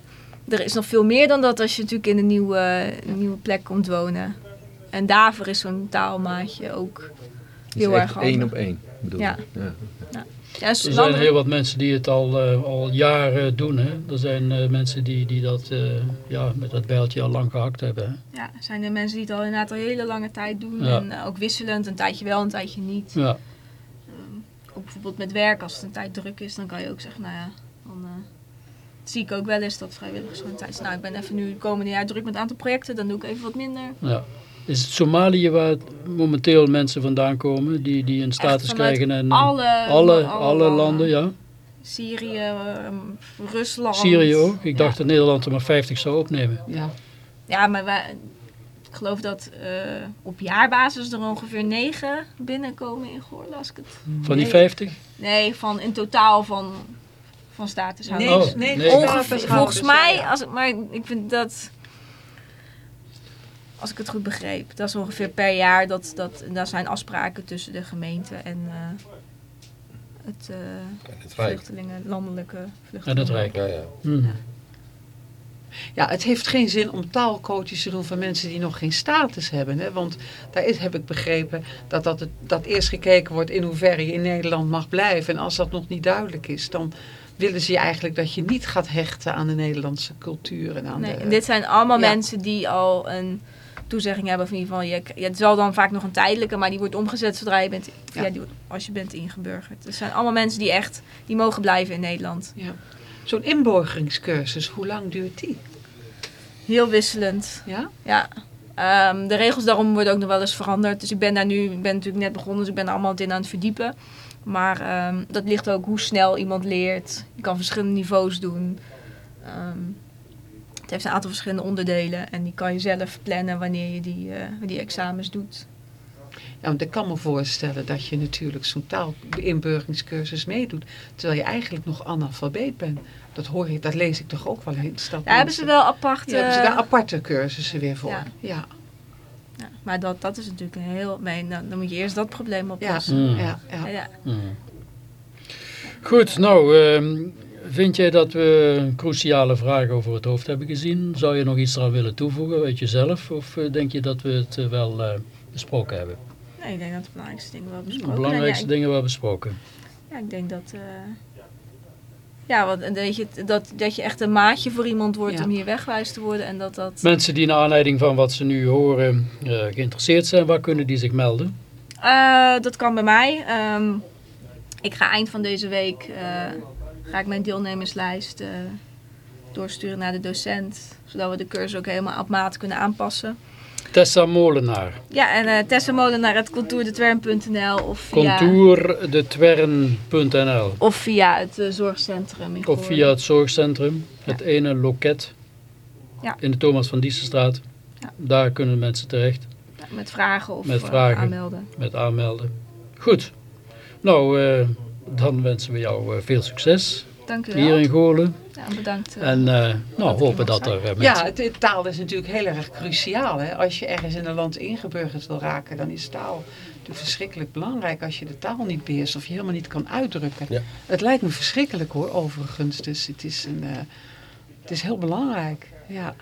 er is nog veel meer dan dat als je natuurlijk in een nieuwe, nieuwe plek komt wonen. En daarvoor is zo'n taalmaatje ook heel erg handig. één op één. Bedoel Ja. ja. Ja, Er zijn heel wat mensen die het al, eh, al jaren doen. Hè? Er zijn eh, mensen die, die dat eh, ja, met dat bijltje al lang gehakt hebben. Hè? ja, zijn er mensen die het al inderdaad al hele lange tijd doen. Ja. En ook wisselend, een tijdje wel, een tijdje niet. Ja. Ook bijvoorbeeld met werk, als het een tijd druk is, dan kan je ook zeggen, nou ja, dan zie ik ook wel eens dat vrijwilligers gewoon tijd nou ik ben even nu het komende jaar druk met een aantal projecten, dan doe ik even wat minder. Ja. Is het Somalië waar momenteel mensen vandaan komen die, die een status krijgen? En, Alle, alle, alle landen, ja. Syrië, ehm, Rusland. Syrië ook. Ik Ja. dacht dat Nederland er maar 50 zou opnemen. Ja. Ja, maar wij, ik geloof dat eh, op jaarbasis er ongeveer negen binnenkomen in Goorlen, als ik het... Van die Nee. 50? Nee, van in totaal van, van statushouders. Nee, Oh, nee, nee. Ongeveer, volgens mij, als ik, maar ik vind dat, als ik het goed begreep, dat is ongeveer per jaar, dat, dat, en daar zijn afspraken tussen de gemeente en eh, het eh, En het vluchtelingen, landelijke En vluchtelingen. het Rijk. Ja, ja. Hm. Ja, het heeft geen zin om taalcoaches te doen van mensen die nog geen status hebben. Hè? Want daar is, heb ik begrepen dat, dat, het, dat eerst gekeken wordt in hoeverre je in Nederland mag blijven. En als dat nog niet duidelijk is, dan willen ze je eigenlijk dat je niet gaat hechten aan de Nederlandse cultuur. En aan Nee, de, en dit zijn allemaal Ja. mensen die al een toezegging hebben van in ieder geval, je, het wel dan vaak nog een tijdelijke, maar die wordt omgezet zodra je bent, Ja. ja. die, wordt- als je bent ingeburgerd. Het zijn allemaal mensen die echt, die mogen blijven in Nederland. ja. Zo'n inburgeringscursus, hoe lang duurt die? Heel wisselend. Ja? Ja. Ehm, de regels daarom worden ook nog wel eens veranderd. Dus ik ben daar nu, ik ben natuurlijk net begonnen, dus ik ben er allemaal in aan het verdiepen. Maar ehm, dat ligt ook hoe snel iemand leert. Je kan verschillende niveaus doen. Ehm, het heeft een aantal verschillende onderdelen en die kan je zelf plannen wanneer je die, eh, die examens doet. Ja, want ik kan me voorstellen dat je natuurlijk zo'n taal-inburgeringscursus meedoet, terwijl je eigenlijk nog analfabeet bent. Dat hoor ik, dat lees ik toch ook wel eens. Daar hebben ze wel apart. Ja, hebben ze eh, daar aparte cursussen weer voor. Ja. Ja, ja, maar dat, dat is natuurlijk een heel. Nee, dan, dan moet je eerst dat probleem ja, oplossen. Mm. ja, ja. Ja. Hm. Goed, nou, ehm, vind jij dat we een cruciale vraag over het hoofd hebben gezien? Zou je nog iets eraan willen toevoegen uit jezelf? Of eh, denk je dat we het eh, wel eh, besproken hebben? Nee, ik denk dat de belangrijkste dingen wel De besproken belangrijkste zijn. Ja, dingen wel besproken. Ja, ik denk dat. eh, ja, want dat je, dat, dat je echt een maatje voor iemand wordt Ja. om hier wegwijs te worden. En dat dat. Mensen die naar aanleiding van wat ze nu horen eh, geïnteresseerd zijn, waar kunnen die zich melden? Eh, dat kan bij mij. Ehm, ik ga eind van deze week. Ga ik mijn deelnemerslijst eh, doorsturen naar de docent. Zodat we de cursus ook helemaal op maat kunnen aanpassen. Tessa Molenaar, Ja, en eh Tessa Molenaar het contourdetwerm.nl of via, contourdetwern.nl of via het eh, zorgcentrum of via het zorgcentrum, het ene loket Ja. in de Thomas van Diessenstraat. Ja. Daar kunnen mensen terecht met vragen of Met vragen. aanmelden. met aanmelden. Goed, nou dan wensen we jou eh, veel succes Dank u hier wel. in Goorlen. Ja, bedankt. eh. En eh, nou, hopen dat er eh, Ja, taal is natuurlijk heel erg cruciaal. Hè? Als je ergens in een land ingeburgerd wil raken, dan is taal natuurlijk verschrikkelijk belangrijk. Als je de taal niet beheerst of je helemaal niet kan uitdrukken. Ja. Het lijkt me verschrikkelijk hoor, overigens. Dus het is, een, eh, het is heel belangrijk. Ja.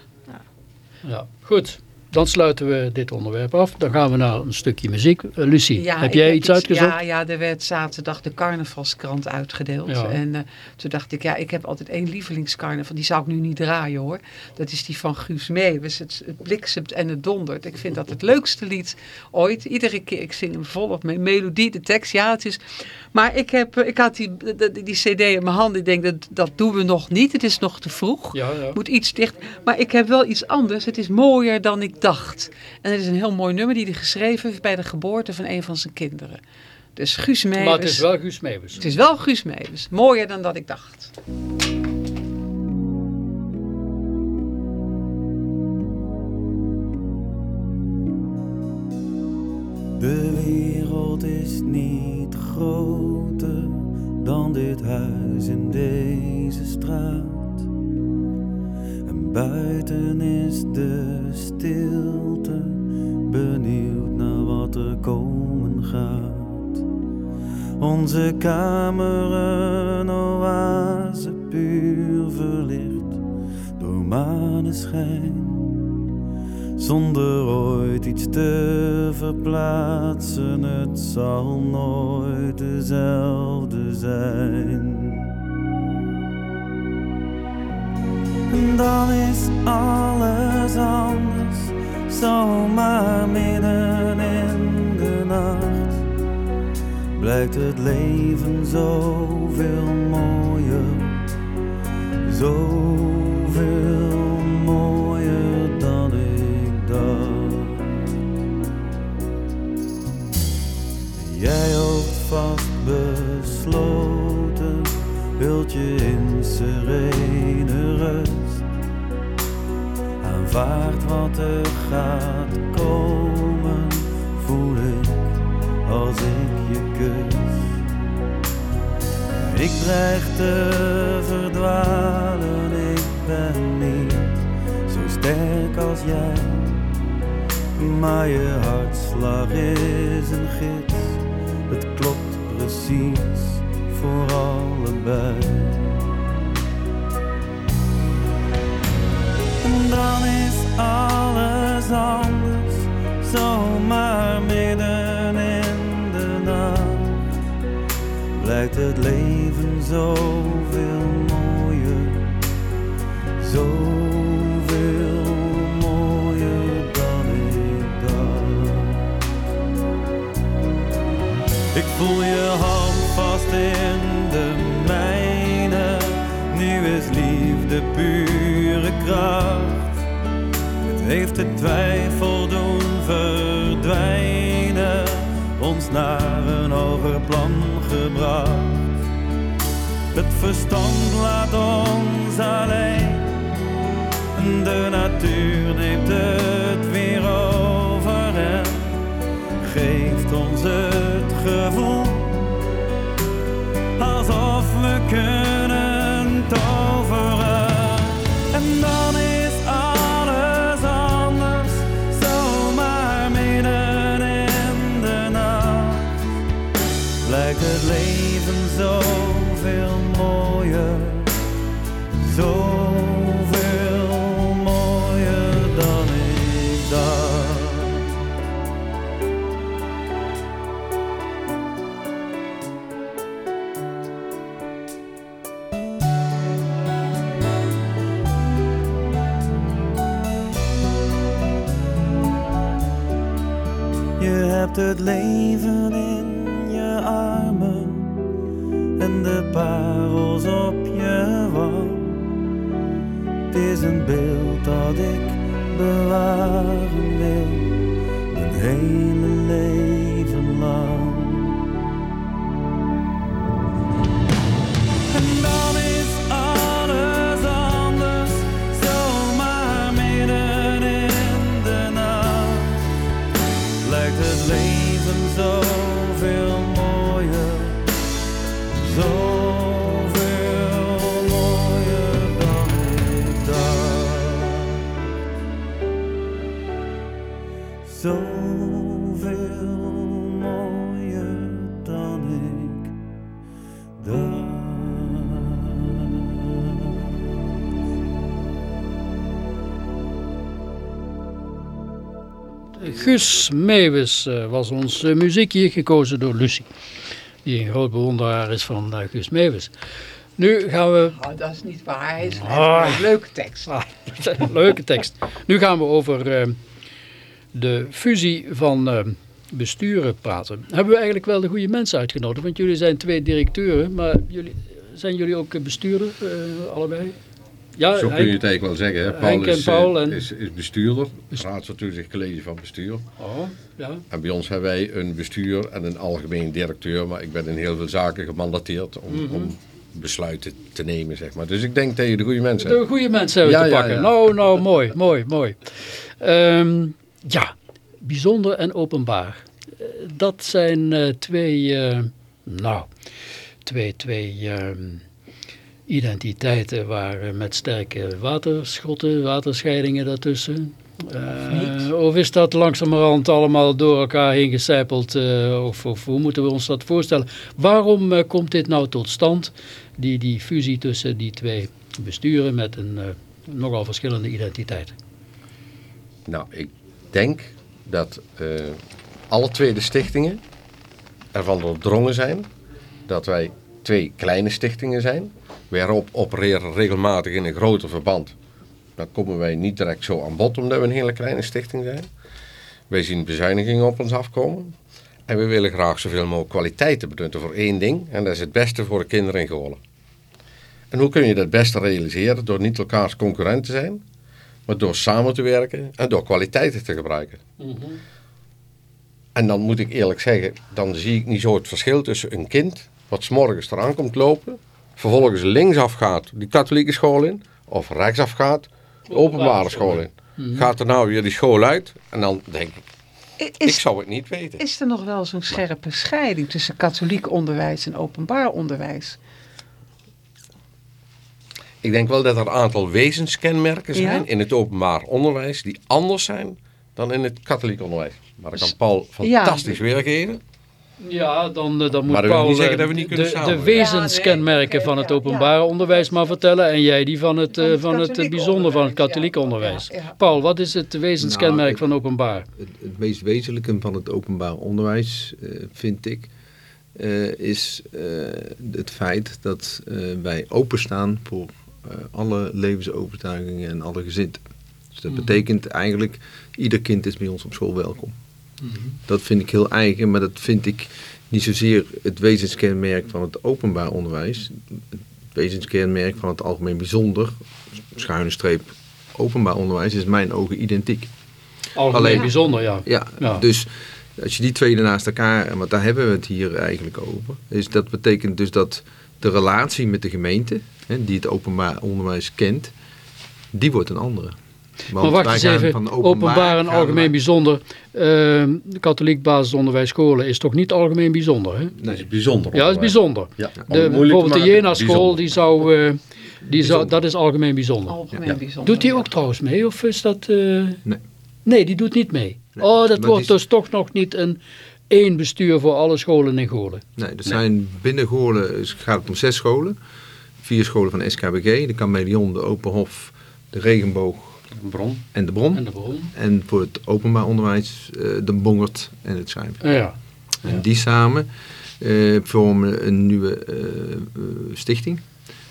Ja, goed. Dan sluiten we dit onderwerp af. Dan gaan we naar een stukje muziek. Uh, Lucie, Ja, heb jij iets uitgezocht? Ja, ja, er werd zaterdag de carnavalskrant uitgedeeld. Ja. En eh, toen dacht ik, ja, ik heb altijd één lievelingscarnaval. Die zou ik nu niet draaien hoor. Dat is die van Guus Meeuwis. Het, het bliksemt en het dondert. Ik vind dat het leukste lied ooit. Iedere keer, ik zing hem volop mee. Melodie, de tekst, ja, het is... Maar ik, heb, eh, ik had die, die, die cd in mijn hand. Ik denk, dat, dat doen we nog niet. Het is nog te vroeg. Ja, ja. Moet iets dicht. Maar ik heb wel iets anders. Het is mooier dan ik dacht. En het is een heel mooi nummer die hij geschreven heeft bij de geboorte van een van zijn kinderen. Dus Guus Meeuwis. Maar het is wel Guus Meeuwis. Het is wel Guus Meeuwis. Mooier dan dat ik dacht. De wereld is niet groter dan dit huis in deze straat. En buiten is de stilte, benieuwd naar wat er komen gaat. Onze kamer een oase puur verlicht door maneschijn. Zonder ooit iets te verplaatsen, het zal nooit dezelfde zijn. En dan is alles anders, zomaar midden in de nacht. Blijkt het leven zoveel mooier, zoveel in serene rust. Aanvaard wat er gaat komen, voel ik als ik je kus. Ik dreig te verdwalen, ik ben niet zo sterk als jij. Maar je hartslag is een gids, het klopt precies voor allebei. Alles anders, zomaar midden in de nacht. Blijkt het leven zoveel mooier, zoveel mooier dan ik dacht. Ik voel je hand vast in de mijne. Nu is liefde pure kracht. Heeft de twijfel doen verdwijnen. Ons naar een hoger plan gebracht. Het verstand laat ons alleen. De natuur neemt het weer over en geeft ons het gevoel alsof we kunnen Guus Meeuwis eh, was ons eh, muziekje, gekozen door Lucie. Die een groot bewonderaar is van Guus Meeuwis. Nu gaan we Oh, dat is niet waar. Hij is Ah. een leuke tekst. Ah, leuke tekst. Nu gaan we over eh, de fusie van besturen praten. Hebben we eigenlijk wel de goede mensen uitgenodigd? Want jullie zijn twee directeuren, maar jullie, zijn jullie ook bestuurder, eh, allebei? Ja, Zo kun je het eigenlijk wel zeggen. Hè? Paul, is, eh, Paul en- is, is bestuurder, raad van toezicht college van bestuur. Oh, ja. En bij ons hebben wij een bestuur en een algemeen directeur. Maar ik ben in heel veel zaken gemandateerd om, Mhm. om besluiten te nemen, zeg maar. Dus ik denk dat je de goede mensen hebt. De goede mensen hebben Ja, te ja, pakken. ja. Nou, nou, mooi, mooi, mooi. Ehm, ja, bijzonder en openbaar. Eh, Dat zijn eh, twee, nou, twee, twee ehm, identiteiten waar eh, met sterke waterschotten, waterscheidingen daartussen. Eh, of is dat langzamerhand allemaal door elkaar heen gecijpeld? eh, of, of hoe moeten we ons dat voorstellen? Waarom eh, komt dit nou tot stand? Die, die fusie tussen die twee besturen met een eh, nogal verschillende identiteit. Nou, ik denk dat eh, alle twee de stichtingen ervan doordrongen zijn dat wij twee kleine stichtingen zijn. Wij op- opereren regelmatig in een groter verband. Dan komen wij niet direct zo aan bod omdat we een hele kleine stichting zijn. Wij zien bezuinigingen op ons afkomen. En we willen graag zoveel mogelijk kwaliteiten benutten voor één ding. En dat is het beste voor de kinderen in Goorlen. En hoe kun je dat beste realiseren? Door niet elkaars concurrent te zijn, maar door samen te werken en door kwaliteiten te gebruiken. En dan moet ik eerlijk zeggen, dan zie ik niet zo het verschil tussen een kind wat 's morgens eraan komt lopen, vervolgens linksaf gaat die katholieke school in, of rechtsaf gaat de openbare school in. Gaat er nou weer die school uit en dan denk ik, ik zou het niet weten. is er nog wel zo'n scherpe scheiding tussen katholiek onderwijs en openbaar onderwijs? Ik denk wel dat er een aantal wezenskenmerken zijn Ja? in het openbaar onderwijs die anders zijn dan in het katholiek onderwijs. Maar dat kan Paul Ja. fantastisch weergeven. Ja, dan, eh, dan moet Maar Paul zeggen eh, dat we niet kunnen de, de wezenskenmerken Ja, nee, van het openbare ja. onderwijs maar vertellen en jij die van het, Van eh, het van het katholieke bijzonder van het ja. onderwijs. Ja, ja. Paul, wat is het wezenskenmerk Nou, het- van openbaar? Het, het meest wezenlijke van het openbaar onderwijs, eh, vind ik, eh, is eh, het feit dat eh, wij openstaan voor eh, alle levensovertuigingen en alle gezinten. Dus dat Mhm. betekent eigenlijk, ieder kind is bij ons op school welkom. Dat vind ik heel eigen, maar dat vind ik niet zozeer het wezenskenmerk van het openbaar onderwijs. Het wezenskenmerk van het algemeen bijzonder, schuine streep, openbaar onderwijs, is in mijn ogen identiek. Algemeen Alleen- bijzonder, ja. Ja, Ja. dus als je die twee naast elkaar, want daar hebben we het hier eigenlijk over, is dat betekent dus dat de relatie met de gemeente, hè, die het openbaar onderwijs kent, die wordt een andere. Want maar wacht eens even, van openbaar, en algemeen bijzonder. Ehm, de katholiek basisonderwijs scholen is toch niet algemeen bijzonder, hè? Dat is bijzonder. Ja, dat is bijzonder. Ja, De, het bijvoorbeeld de Jena-school, die zou, eh, die zou, dat is algemeen bijzonder. Algemeen Ja. bijzonder. Doet die ja. ook trouwens mee, of is dat... eh, Nee. Nee, die doet niet mee. Nee, Oh, dat maar wordt die- dus toch nog niet een één bestuur voor alle scholen in Goorlen. Nee, er zijn binnen Goorlen is- gaat het om zes scholen. Vier scholen van SKBG, de Chameleon, de Openhof, de Regenboog Bron. en de Bron. En de bron. En voor het openbaar onderwijs eh, de Bongert en het Schrijven. Ja. En die samen eh, vormen een nieuwe eh, stichting.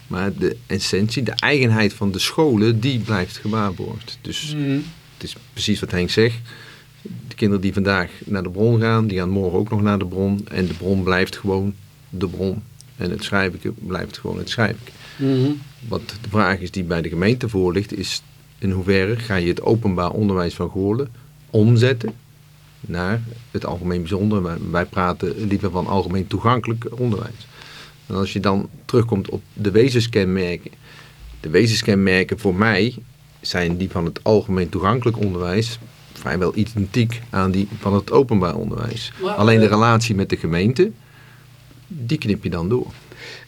Maar de essentie, de eigenheid van de scholen, die blijft gewaarborgd. Dus het is precies wat Henk zegt. De kinderen die vandaag naar de bron gaan, die gaan morgen ook nog naar de bron. En de bron blijft gewoon de bron. En het schrijven blijft gewoon het schrijven. Mhm. Wat de vraag is die bij de gemeente voor ligt, is in hoeverre ga je het openbaar onderwijs van Goorlen omzetten naar het algemeen bijzonder. Wij, praten liever van algemeen toegankelijk onderwijs. En als je dan terugkomt op de wezenskenmerken. De wezenskenmerken voor mij zijn die van het algemeen toegankelijk onderwijs vrijwel identiek aan die van het openbaar onderwijs. Alleen de eh, relatie met de gemeente, die knip je dan door.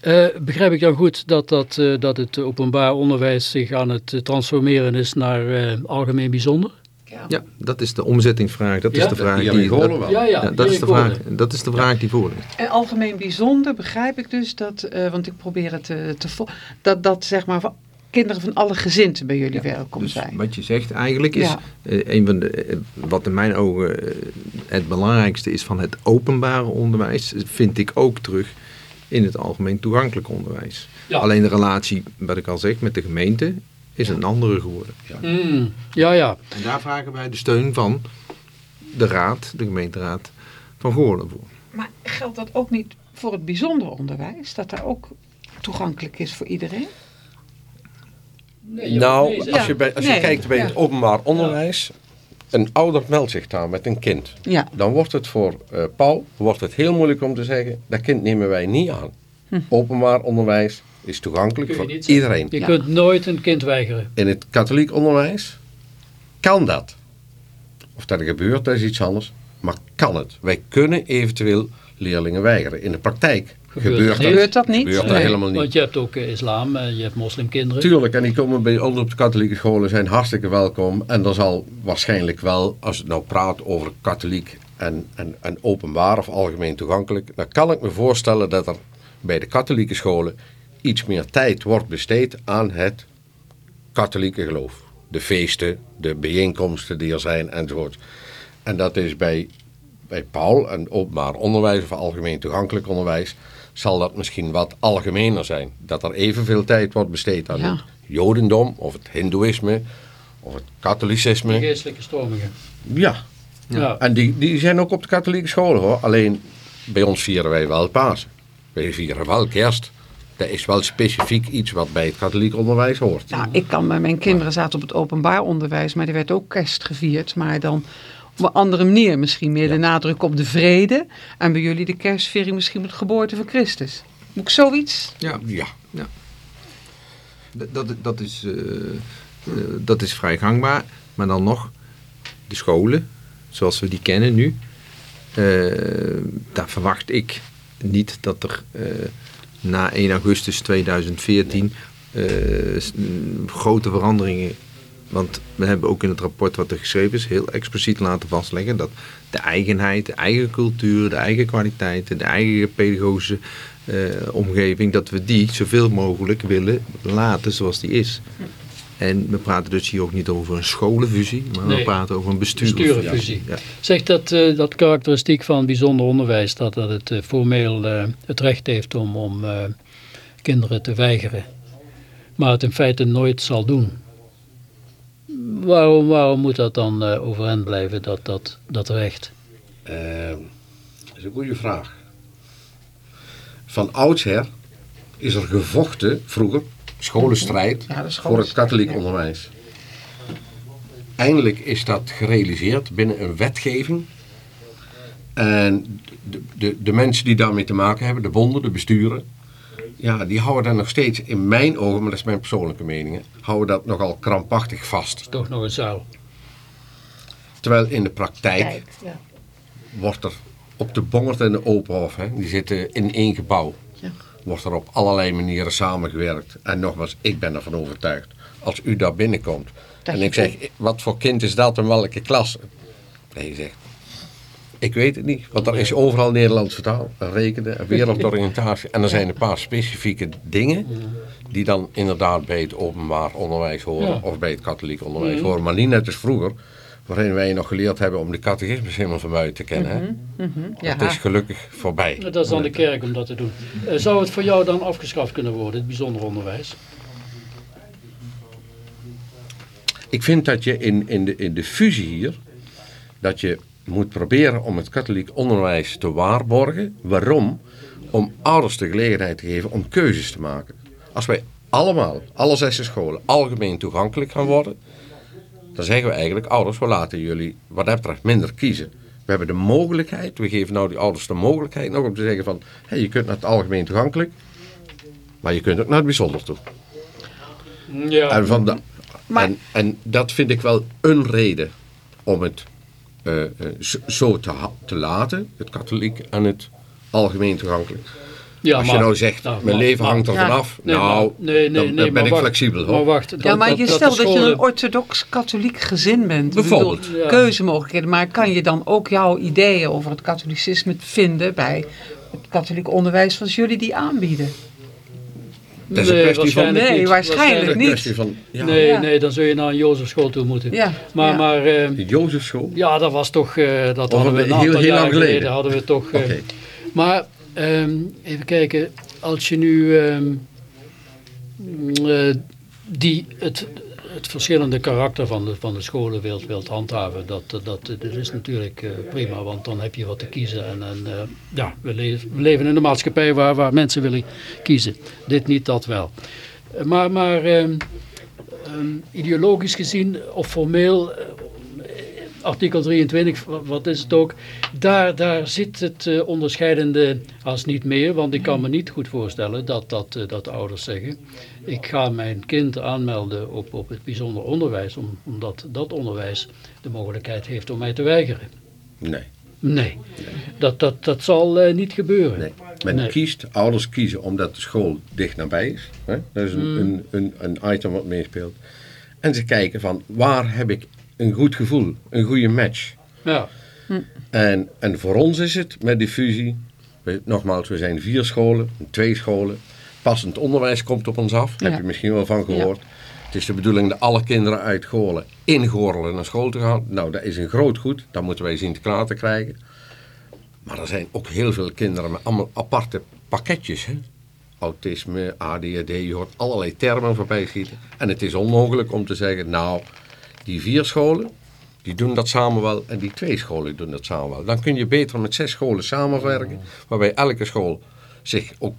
Eh, begrijp ik dan goed dat, dat, eh, dat het openbaar onderwijs zich aan het eh, transformeren is naar eh, algemeen bijzonder? Ja. Ja, dat is de omzettingsvraag. Dat is de vraag die... dat- wel. Ja, ja, ja, dat, hier is de vraag, dat is de vraag die voor ligt. En algemeen bijzonder begrijp ik dus dat, eh, want ik probeer het te, te vol, dat, dat zeg maar van kinderen van alle gezinten bij jullie welkom Dus zijn. wat je zegt eigenlijk is, Ja. een van de, wat in mijn ogen het belangrijkste is van het openbare onderwijs, vind ik ook terug in het algemeen toegankelijk onderwijs. Ja. Alleen de relatie, wat ik al zeg, met de gemeente is een andere geworden. Mm, ja, ja. En daar vragen wij de steun van de raad, de gemeenteraad van Goorlen voor. Maar geldt dat ook niet voor het bijzonder onderwijs? Dat daar ook toegankelijk is voor iedereen? Nou, als je, bij, als je Nee, kijkt bij ja. het openbaar onderwijs, een ouder meldt zich daar met een kind. Ja. Dan wordt het voor eh, Paul wordt het heel moeilijk om te zeggen, dat kind nemen wij niet aan. Openbaar onderwijs is toegankelijk voor iedereen. Je Ja. kunt nooit een kind weigeren. In het katholiek onderwijs kan dat. Of dat er gebeurt, dat is iets anders. Maar kan het. Wij kunnen eventueel leerlingen weigeren. In de praktijk Gebeurt dat, niet. Gebeurt dat niet? gebeurt dat helemaal niet. Want je hebt ook eh, islam, en je hebt moslimkinderen. Tuurlijk, en die komen bij ons op de katholieke scholen, zijn hartstikke welkom. En er zal waarschijnlijk wel, als het nou praat over katholiek en, en, en openbaar of algemeen toegankelijk, dan kan ik me voorstellen dat er bij de katholieke scholen iets meer tijd wordt besteed aan het katholieke geloof. De feesten, de bijeenkomsten die er zijn enzovoort. En dat is bij, bij Paul en openbaar onderwijs of algemeen toegankelijk onderwijs, zal dat misschien wat algemener zijn. Dat er evenveel tijd wordt besteed aan Ja. het jodendom of het hindoeïsme of het De katholicisme. geestelijke stromingen. Ja, Ja. en die, die zijn ook op de katholieke scholen hoor. Alleen bij ons vieren wij wel Pasen. Wij vieren wel kerst. Dat is wel specifiek iets wat bij het katholiek onderwijs hoort. Nou, ik kan, mijn kinderen zaten op het openbaar onderwijs, maar er werd ook kerst gevierd. Maar dan op een andere manier. Misschien meer de nadruk op de vrede. En bij jullie de kerstviering misschien met de geboorte van Christus. Moet ik zoiets? Ja, Ja. dat, dat, dat, is, eh, eh, dat is vrij gangbaar. Maar dan nog, de scholen, zoals we die kennen nu, eh, daar verwacht ik niet dat er eh, na 1 augustus 2014 eh, s- m, grote veranderingen. Want we hebben ook in het rapport wat er geschreven is, heel expliciet laten vastleggen dat de eigenheid, de eigen cultuur, de eigen kwaliteiten, de eigen pedagogische eh, omgeving, dat we die zoveel mogelijk willen laten zoals die is. En we praten dus hier ook niet over een scholenfusie, maar we praten over een besturenfusie. Ja. Zegt dat, eh, dat karakteristiek van bijzonder onderwijs, dat, dat het eh, formeel het recht heeft om, om kinderen te weigeren, maar het in feite nooit zal doen. Waarom, waarom moet dat dan eh, overeind blijven, dat, dat, dat recht? Eh, dat is een goede vraag. Van oudsher is er gevochten vroeger, scholenstrijd, Ja, voor het katholiek ja. onderwijs. Eindelijk is dat gerealiseerd binnen een wetgeving. En de, de, de mensen die daarmee te maken hebben, de bonden, de besturen, ja, die houden dat nog steeds, in mijn ogen, maar dat is mijn persoonlijke mening, hè, houden dat nogal krampachtig vast. Toch nog een zaal. Terwijl in de praktijk Kijk, ja. wordt er op de Bongert en de Openhof, hè, die zitten in één gebouw, Ja. wordt er op allerlei manieren samengewerkt. En nogmaals, ik ben ervan overtuigd, als u daar binnenkomt Dat en ik zeg, wat voor kind is dat en welke klas? En je zegt, ik weet het niet, want er is overal Nederlandse taal, en rekenen en wereldoriëntatie. En er zijn een paar specifieke dingen die dan inderdaad bij het openbaar onderwijs horen Ja. of bij het katholiek onderwijs horen. Maar niet net als vroeger, waarin wij nog geleerd hebben om de catechismus helemaal van buiten te kennen. Ja. Het is gelukkig voorbij. Dat is aan de kerk om dat te doen. Eh, zou het voor jou dan afgeschaft kunnen worden, het bijzonder onderwijs? Ik vind dat je in, in, de, in de fusie hier, dat je moet proberen om het katholiek onderwijs te waarborgen. Waarom? Om ouders de gelegenheid te geven om keuzes te maken. Als wij allemaal, alle zes scholen, algemeen toegankelijk gaan worden, dan zeggen we eigenlijk, ouders, we laten jullie wat dat betreft minder kiezen. We hebben de mogelijkheid, we geven nou die ouders de mogelijkheid nog om te zeggen van, hé, je kunt naar het algemeen toegankelijk, maar je kunt ook naar het bijzonder toe. Ja. En, van de, Maar- en, en dat vind ik wel een reden om het eh, eh, zo- te, te laten, het katholiek en het algemeen toegankelijk. Ja, Als maar- je nou zegt, nou, mijn maar- leven hangt er Ja. vanaf, Nee, nou, nee, nee, dan, ben ik wacht, flexibel hoor. Maar wacht, dat, Ja, maar je dat stelt dat je een orthodox-katholiek gezin bent. Bijvoorbeeld. bedoel, Ja. Keuzemogelijkheden. Maar kan je dan ook jouw ideeën over het katholicisme vinden bij het katholiek onderwijs zoals jullie die aanbieden? Dat is een Nee, kwestie van... waarschijnlijk Nee, niet. waarschijnlijk Een niet. kwestie van... Ja, Nee, Ja. nee, dan zul je naar een Jozefschool toe moeten. Ja. Maar, ja. maar de Jozefschool. ja, dat was toch, eh, dat hadden we een heel- aantal heel lang geleden. geleden. hadden we toch, eh, Oké. Maar ehm, even kijken, als je nu eh, die, het, het verschillende karakter van de, van de scholen wilt, wilt handhaven, dat, dat, dat is natuurlijk eh, prima, want dan heb je wat te kiezen. En, en eh, ja, we, leven in een maatschappij waar, waar mensen willen kiezen. Dit niet, dat wel. Eh, Maar, maar ehm, ehm, ideologisch gezien of formeel eh, artikel 23, wa- wat is het ook, daar, daar zit het eh, onderscheidende als niet meer, want ik kan me niet goed voorstellen dat, dat, eh, dat ouders zeggen, ik ga mijn kind aanmelden op, op het bijzonder onderwijs, om, omdat dat onderwijs de mogelijkheid heeft om mij te weigeren. Nee. Nee, dat, dat, dat zal eh, niet gebeuren. Nee. Men Nee. kiest, ouders kiezen omdat de school dicht nabij is. Hè? Dat is een, Mm. een, een, een item wat meespeelt. En ze kijken van waar heb ik een goed gevoel, een goede match. Ja, En, en voor ons is het met die fusie, we- nogmaals, we zijn vier scholen, twee scholen. Passend onderwijs komt op ons af, heb Ja. je misschien wel van gehoord. Het is de bedoeling dat alle kinderen uit Goorlen in Goorlen naar school te gaan. Nou, dat is een groot goed, dat moeten wij zien te klaar te krijgen. Maar er zijn ook heel veel kinderen met allemaal aparte pakketjes. Hè? Autisme, ADHD, je hoort allerlei termen voorbij schieten. En het is onmogelijk om te zeggen, nou, die vier scholen, die doen dat samen wel en die twee scholen doen dat samen wel. Dan kun je beter met zes scholen samenwerken, waarbij elke school zich ook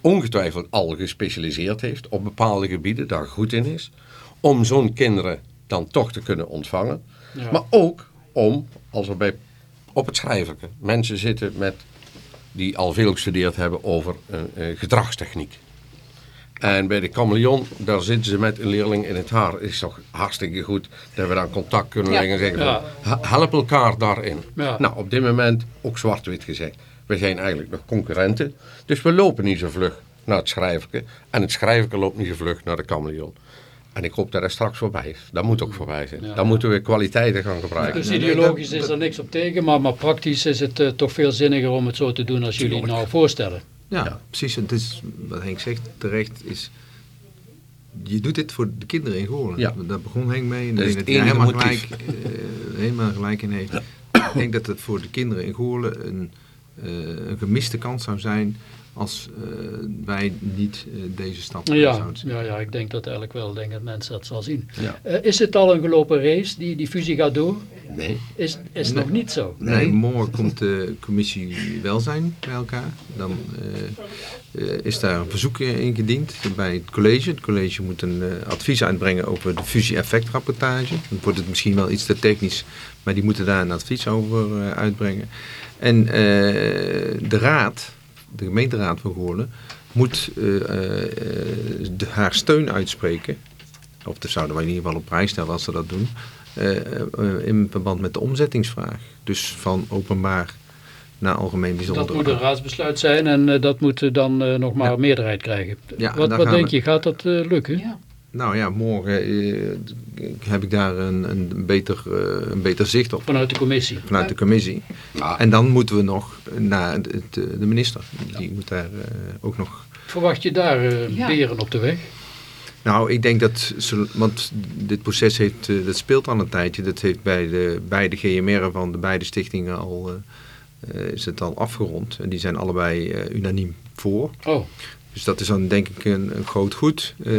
ongetwijfeld al gespecialiseerd heeft op bepaalde gebieden, daar goed in is, om zo'n kinderen dan toch te kunnen ontvangen. Ja. Maar ook om, als er bij, op het schrijverke mensen zitten met, die al veel gestudeerd hebben over eh, eh, gedragstechniek. En bij de chameleon, daar zitten ze met een leerling in het haar. Is toch hartstikke goed dat we dan contact kunnen leggen en zeggen Ja. van, "Ha- help elkaar daarin. Ja. Nou, op dit moment, ook zwart-wit gezegd, we zijn eigenlijk nog concurrenten. Dus we lopen niet zo vlug naar het schrijverke. En het schrijverke loopt niet zo vlug naar de chameleon. En ik hoop dat er straks voorbij is. Dat moet ook voorbij zijn. Ja. Dan moeten we kwaliteiten gaan gebruiken. dus ideologisch is er niks op tegen, maar, maar praktisch is het eh, toch veel zinniger om het zo te doen als jullie het nou voorstellen. Ja, Ja. precies. Het is, wat Henk zegt terecht, is... Je doet dit voor de kinderen in Goorlen. Ja. Daar begon Henk mee. En Dat is het enige helemaal gelijk, eh, helemaal gelijk in heeft. Ik denk dat het voor de kinderen in Goorlen een, een gemiste kans zou zijn... als eh, wij niet eh, deze stap Ja, zouden zetten. ja, ja, ik denk dat eigenlijk wel. Ik denk dat mensen dat zal zien. Ja. Eh, is het al een gelopen race? Die, die fusie gaat door? Nee. Is, is Nee. nog niet zo? Nee, Nee. morgen komt de commissie welzijn bij elkaar. Dan eh, eh, is daar een verzoek eh, ingediend bij het college. Het college moet een eh, advies uitbrengen over de fusie-effectrapportage. Dan wordt het misschien wel iets te technisch, maar die moeten daar een advies over eh, uitbrengen. En eh, de raad, de gemeenteraad van Goorlen, moet eh, eh, de, haar steun uitspreken. Of dat zouden wij in ieder geval op prijs stellen als ze dat doen. in verband met de omzettingsvraag. Dus van openbaar naar algemeen bijzonder. Dat moet een raadsbesluit zijn en eh, dat moet dan eh, nog maar Ja. meerderheid krijgen. Ja, wat wat denk we. je, gaat dat lukken? Ja. Nou ja, morgen eh, heb ik daar een, een, beter, eh, een beter zicht op Vanuit de commissie. vanuit de commissie. Ja, En dan moeten we nog naar het, het, de minister. Die moet daar eh, ook nog Verwacht je daar eh, Ja. beren op de weg? Nou, ik denk dat, ze, want dit proces heeft, eh, dat speelt al een tijdje. Dat heeft bij de beide GMR van de beide stichtingen al, eh, eh, is het al afgerond. En die zijn allebei eh, unaniem voor. Oh, Dus dat is dan denk ik een, een groot goed. Eh,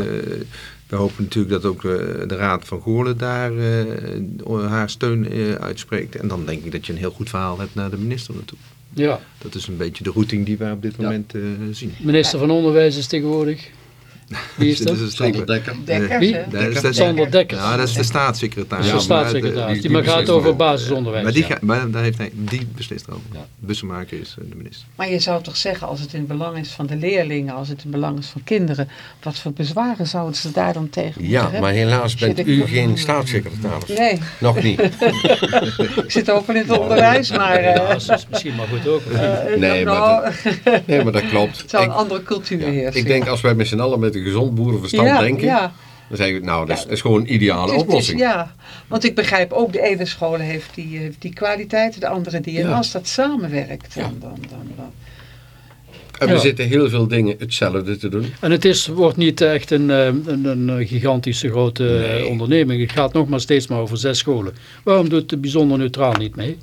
we hopen natuurlijk dat ook eh, de Raad van Goorlen daar eh, haar steun eh, uitspreekt. En dan denk ik dat je een heel goed verhaal hebt naar de minister naartoe. ja. Dat is een beetje de routing die wij op dit Ja. moment zien. Minister van Onderwijs is tegenwoordig. Wie is Dit dat? Sander Dekker. Dekkers, Wie? hè? Dat is de- Sander Dekkers. Ja, dat is de staatssecretaris. De staatssecretaris. die- maar gaat over wel. basisonderwijs. Maar die, ja. ga- maar daar heeft hij, die beslist over. Ja. De bussenmaker is eh, de minister. Maar je zou toch zeggen, als het in het belang is van de leerlingen, als het in het belang is van kinderen, wat voor bezwaren zouden ze daar dan tegen moeten Ja, hebben? maar helaas bent u geen staatssecretaris. Nee, Nog niet. ik zit ook in het onderwijs, maar... eh, Ja, dat is misschien maar goed ook. eh, Nee, nou, maar Nee, maar dat klopt. het zou een Ik, andere cultuur heersen. ik denk als wij met z'n allen met een gezond boerenverstand ja, denken, Ja, dan zeggen we, nou, dat is, gewoon een ideale is- is- oplossing. ja, want ik begrijp ook, de ene school heeft die, heeft die kwaliteit, de andere die. En Ja. als dat samenwerkt, Ja. dan, dan, dan, dan. En we Ja. zitten heel veel dingen hetzelfde te doen. En het is, wordt niet echt een, eh, een, een gigantische grote eh, Nee. onderneming. Het gaat nog maar steeds maar over zes scholen. Waarom doet de bijzonder neutraal niet mee?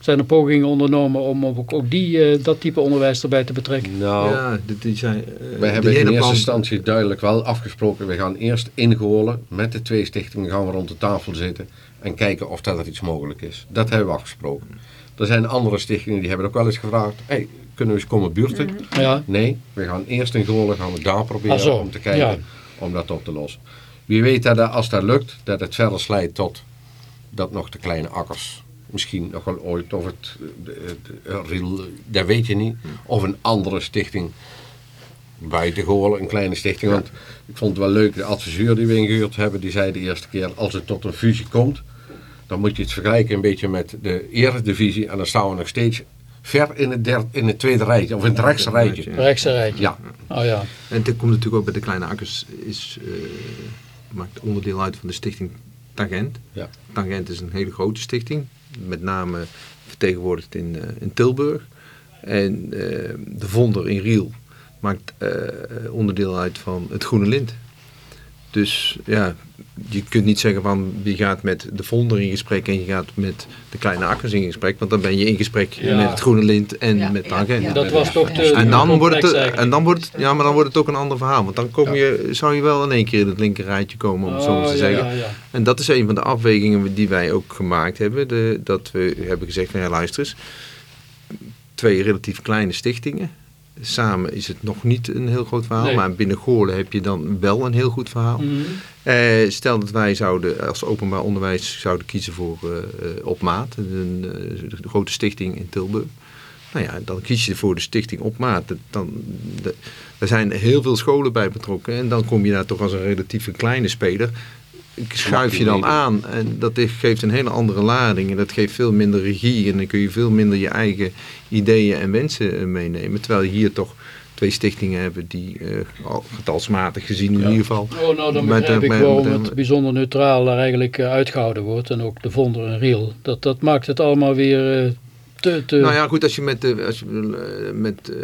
Zijn er pogingen ondernomen om ook, ook die, eh, dat type onderwijs erbij te betrekken? Nou, ja, die zijn, eh, wij die hebben in eerste plan- instantie duidelijk wel afgesproken. We gaan eerst ingolen met de twee stichtingen gaan we rond de tafel zitten en kijken of dat er iets mogelijk is. Dat hebben we afgesproken. Er zijn andere stichtingen die hebben ook wel eens gevraagd, hey, kunnen we eens komen buurten? Ja, Nee, we gaan eerst in gaan we daar proberen om te kijken Ja. om dat op te lossen. Wie weet dat dat, als dat lukt, dat het verder slijt tot dat nog de kleine akkers. Misschien nog wel ooit, of het, de, de, Riel, dat weet je niet. Of een andere stichting buiten Goorlen, een kleine stichting. Want ik vond het wel leuk, de adviseur die we ingehuurd hebben, die zei de eerste keer, als het tot een fusie komt, dan moet je het vergelijken een beetje met de eredivisie. En dan staan we nog steeds ver in het, derde, in het tweede rijtje, of in het rechtse rijtje. rechtse rijtje. Ja, Oh ja. En dit komt natuurlijk ook bij de kleine akkers, is, eh, maakt onderdeel uit van de stichting Tangent. Ja. Tangent is een hele grote stichting, met name vertegenwoordigd in, eh, in Tilburg. En eh, de Vonder in Riel maakt eh, onderdeel uit van het Groene Lint. Dus ja, je kunt niet zeggen van wie gaat met de Vonder in gesprek en je gaat met de kleine akkers in gesprek. Want dan ben je in gesprek Ja. met het Groene Lint en Ja, met ja, Tangent. ja. Dat was toch te, Ja. En dan, wordt complex het, eigenlijk. en dan wordt het, ja, maar dan wordt het ook een ander verhaal. Want dan kom je, zou je wel in één keer in het linker rijtje komen, om het zo te Oh, zeggen. ja, ja. En dat is een van de afwegingen die wij ook gemaakt hebben. De, dat we hebben gezegd van ja, luister eens. Twee relatief kleine stichtingen. Samen is het nog niet een heel groot verhaal. Nee. Maar binnen Goorlen heb je dan wel een heel goed verhaal. Mhm. Eh, stel dat wij zouden als openbaar onderwijs zouden kiezen voor eh, op maat. Een grote stichting in Tilburg. Nou ja, dan kies je voor de stichting op maat. Dan, de, er zijn heel veel scholen bij betrokken. En dan kom je daar toch als een relatief kleine speler. Schuif je dan aan. En dat geeft een hele andere lading. En dat geeft veel minder regie. En dan kun je veel minder je eigen ideeën en wensen eh, meenemen. Terwijl je hier toch twee stichtingen hebben die eh, al getalsmatig gezien in Ja. ieder geval. Oh, nou dan Met de- begrijp ik met- waarom met de- het bijzonder neutraal er eigenlijk eh, uitgehouden wordt. En ook de Vonder en Riel. Dat, dat maakt het allemaal weer eh, te... te Nou ja, goed, als je met, de, als je, eh, met eh,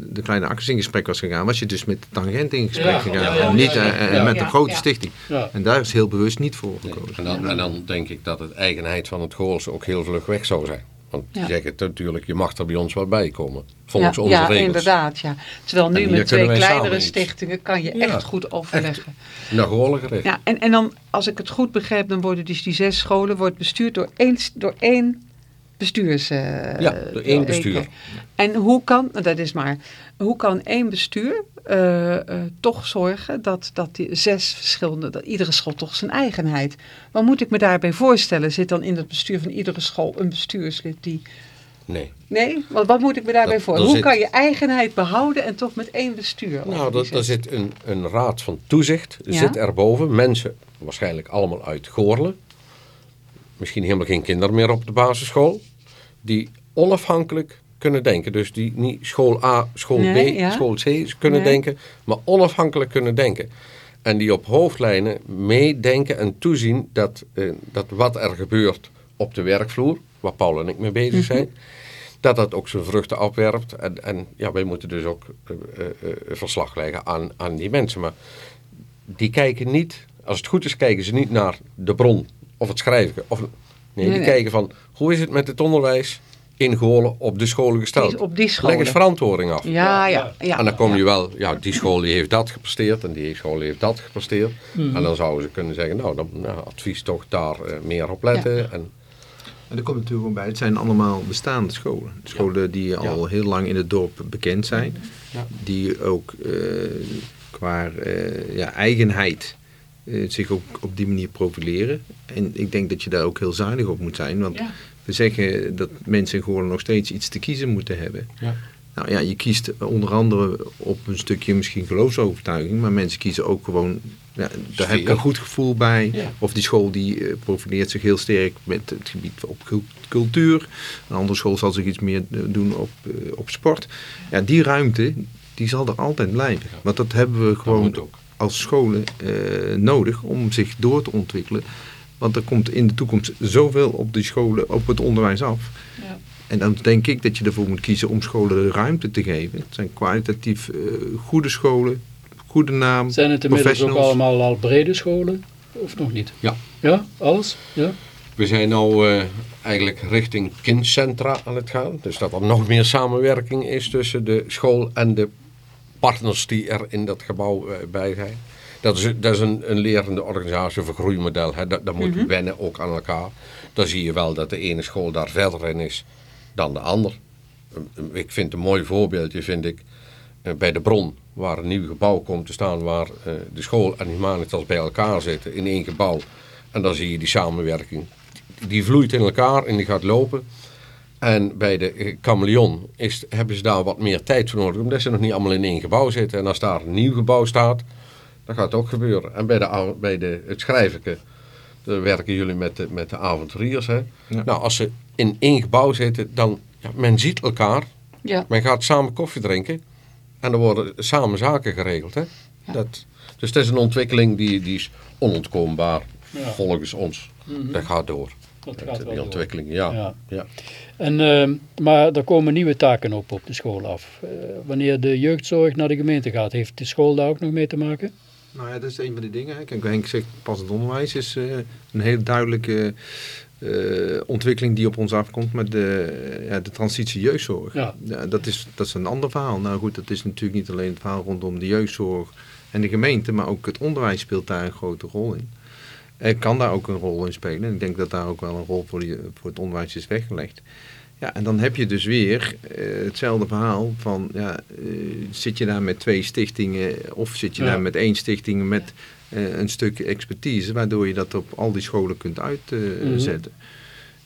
de kleine akkers in gesprek was gegaan, was je dus met Tangent in gesprek Ja, gegaan. ja, ja, en niet ja, eh, en ja. met Ja, een grote ja. stichting. ja. En daar is heel bewust niet voor Nee. gekozen. En, dan, en dan denk ik dat het eigenheid van het Goorlse ook heel vlug weg zou zijn. Want die Ja. zeggen het natuurlijk, je mag er bij ons wel bij komen. Volgens ja, onze ja, regels. inderdaad. Ja. Terwijl nu met twee kleinere stichtingen kan je Ja, echt goed overleggen. Naar gericht. Ja, en, en dan, als ik het goed begrijp, dan worden dus die zes scholen wordt bestuurd door één, door één bestuurs... eh, Ja, door één bestuur. En hoe kan, nou, dat is maar, hoe kan één bestuur eh, eh, toch zorgen dat, dat die zes verschillende, dat iedere school toch zijn eigenheid. Wat moet ik me daarbij voorstellen? Zit dan in het bestuur van iedere school een bestuurslid die... Nee. Nee, wat, wat moet ik me daarbij er Hoe zit- kan je eigenheid behouden en toch met één bestuur? Nou, dat, zes? zit een, een raad van toezicht, Ja. zit erboven. Mensen, waarschijnlijk allemaal uit Goorlen. Misschien helemaal geen kinderen meer op de basisschool. Die onafhankelijk kunnen denken. Dus die niet school A, school Nee, B, ja. school C kunnen Nee. denken. Maar onafhankelijk kunnen denken. En die op hoofdlijnen meedenken en toezien dat, eh, dat wat er gebeurt op de werkvloer. Waar Paul en ik mee bezig Mhm. zijn. Dat dat ook zijn vruchten afwerpt. En, en ja, wij moeten dus ook eh, eh, verslag leggen aan, aan die mensen. Maar die kijken niet, als het goed is, kijken ze niet naar de bron of het schrijven. Of, nee, Nee, die kijken van hoe is het met het onderwijs in Goorlen op de scholen gesteld. Die- op die Leg scholen. eens verantwoording af. Ja, ja, ja. en dan kom je wel, ja, die school die heeft dat gepresteerd en die school heeft dat gepresteerd. Mhm. En dan zouden ze kunnen zeggen, nou, dan, nou advies toch daar eh, meer op letten. En, En er komt natuurlijk ook bij, het zijn allemaal bestaande scholen. Scholen die al heel lang in het dorp bekend zijn. Ja. Die ook eh, qua eh, ja, eigenheid eh, zich ook op die manier profileren. En ik denk dat je daar ook heel zuinig op moet zijn. Want Ja. We zeggen dat mensen in Goorlen nog steeds iets te kiezen moeten hebben. Ja. Nou ja, je kiest onder andere op een stukje misschien geloofsovertuiging. Maar mensen kiezen ook gewoon, ja, daar heb ik een goed gevoel bij. Ja. Of die school die eh, profileert zich heel sterk met het gebied op cul- cultuur. Een andere school zal zich iets meer eh, doen op, eh, op sport. Ja, die ruimte, die zal er altijd blijven. Want dat hebben we gewoon als scholen nodig om zich door te ontwikkelen. Want er komt in de toekomst zoveel op die scholen, op het onderwijs af. Ja. En dan denk ik dat je ervoor moet kiezen om scholen de ruimte te geven. Het zijn kwalitatief eh, goede scholen, goede naam, Zijn het inmiddels ook allemaal al brede scholen? Of nog niet? Ja. Ja, alles? Ja? We zijn nu eh, eigenlijk richting kindcentra aan het gaan. Dus dat er nog meer samenwerking is tussen de school en de partners die er in dat gebouw eh, bij zijn. Dat is, dat is een, een lerende organisatie een groeimodel. Hè. Dat, dat moet je wennen ook aan elkaar. Dan zie je wel dat de ene school daar verder in is dan de ander. Ik vind een mooi voorbeeldje vind ik eh, bij de bron. Waar een nieuw gebouw komt te staan waar eh, de school en Humanitas bij elkaar zitten in één gebouw. En dan zie je die samenwerking. Die vloeit in elkaar en die gaat lopen. En bij de eh, Chameleon is, hebben ze daar wat meer tijd voor nodig. Omdat ze nog niet allemaal in één gebouw zitten. En als daar een nieuw gebouw staat, dan gaat het ook gebeuren. En bij, de, bij de, het schrijverke, daar werken jullie met de, met de avonturiers. Hè? Ja. Nou, als ze in één gebouw zitten, dan ja, men ziet elkaar. Ja. Men gaat samen koffie drinken. En er worden samen zaken geregeld. Hè? Dat, dus het is een ontwikkeling die, die is onontkoombaar Ja. volgens ons. Dat gaat door. Dat gaat die wel door. ontwikkeling, ja. Ja. ja. En, ehm, maar er komen nieuwe taken op op de school af. Eh, wanneer de jeugdzorg naar de gemeente gaat, heeft de school daar ook nog mee te maken? Nou ja, dat is een van die dingen. Kijk, Henk zegt passend onderwijs is eh, een hele duidelijke eh, ontwikkeling die op ons afkomt met de, ja, de transitie jeugdzorg. Ja. dat, is, dat is een ander verhaal. Nou goed, dat is natuurlijk niet alleen het verhaal rondom de jeugdzorg en de gemeente, maar ook het onderwijs speelt daar een grote rol in. Er kan daar ook een rol in spelen. En ik denk dat daar ook wel een rol voor, die, voor het onderwijs is weggelegd. Ja, en dan heb je dus weer eh, hetzelfde verhaal van, ja, eh, zit je daar met twee stichtingen of zit je Ja. daar met één stichting met eh, een stuk expertise, waardoor je dat op al die scholen kunt uitzetten.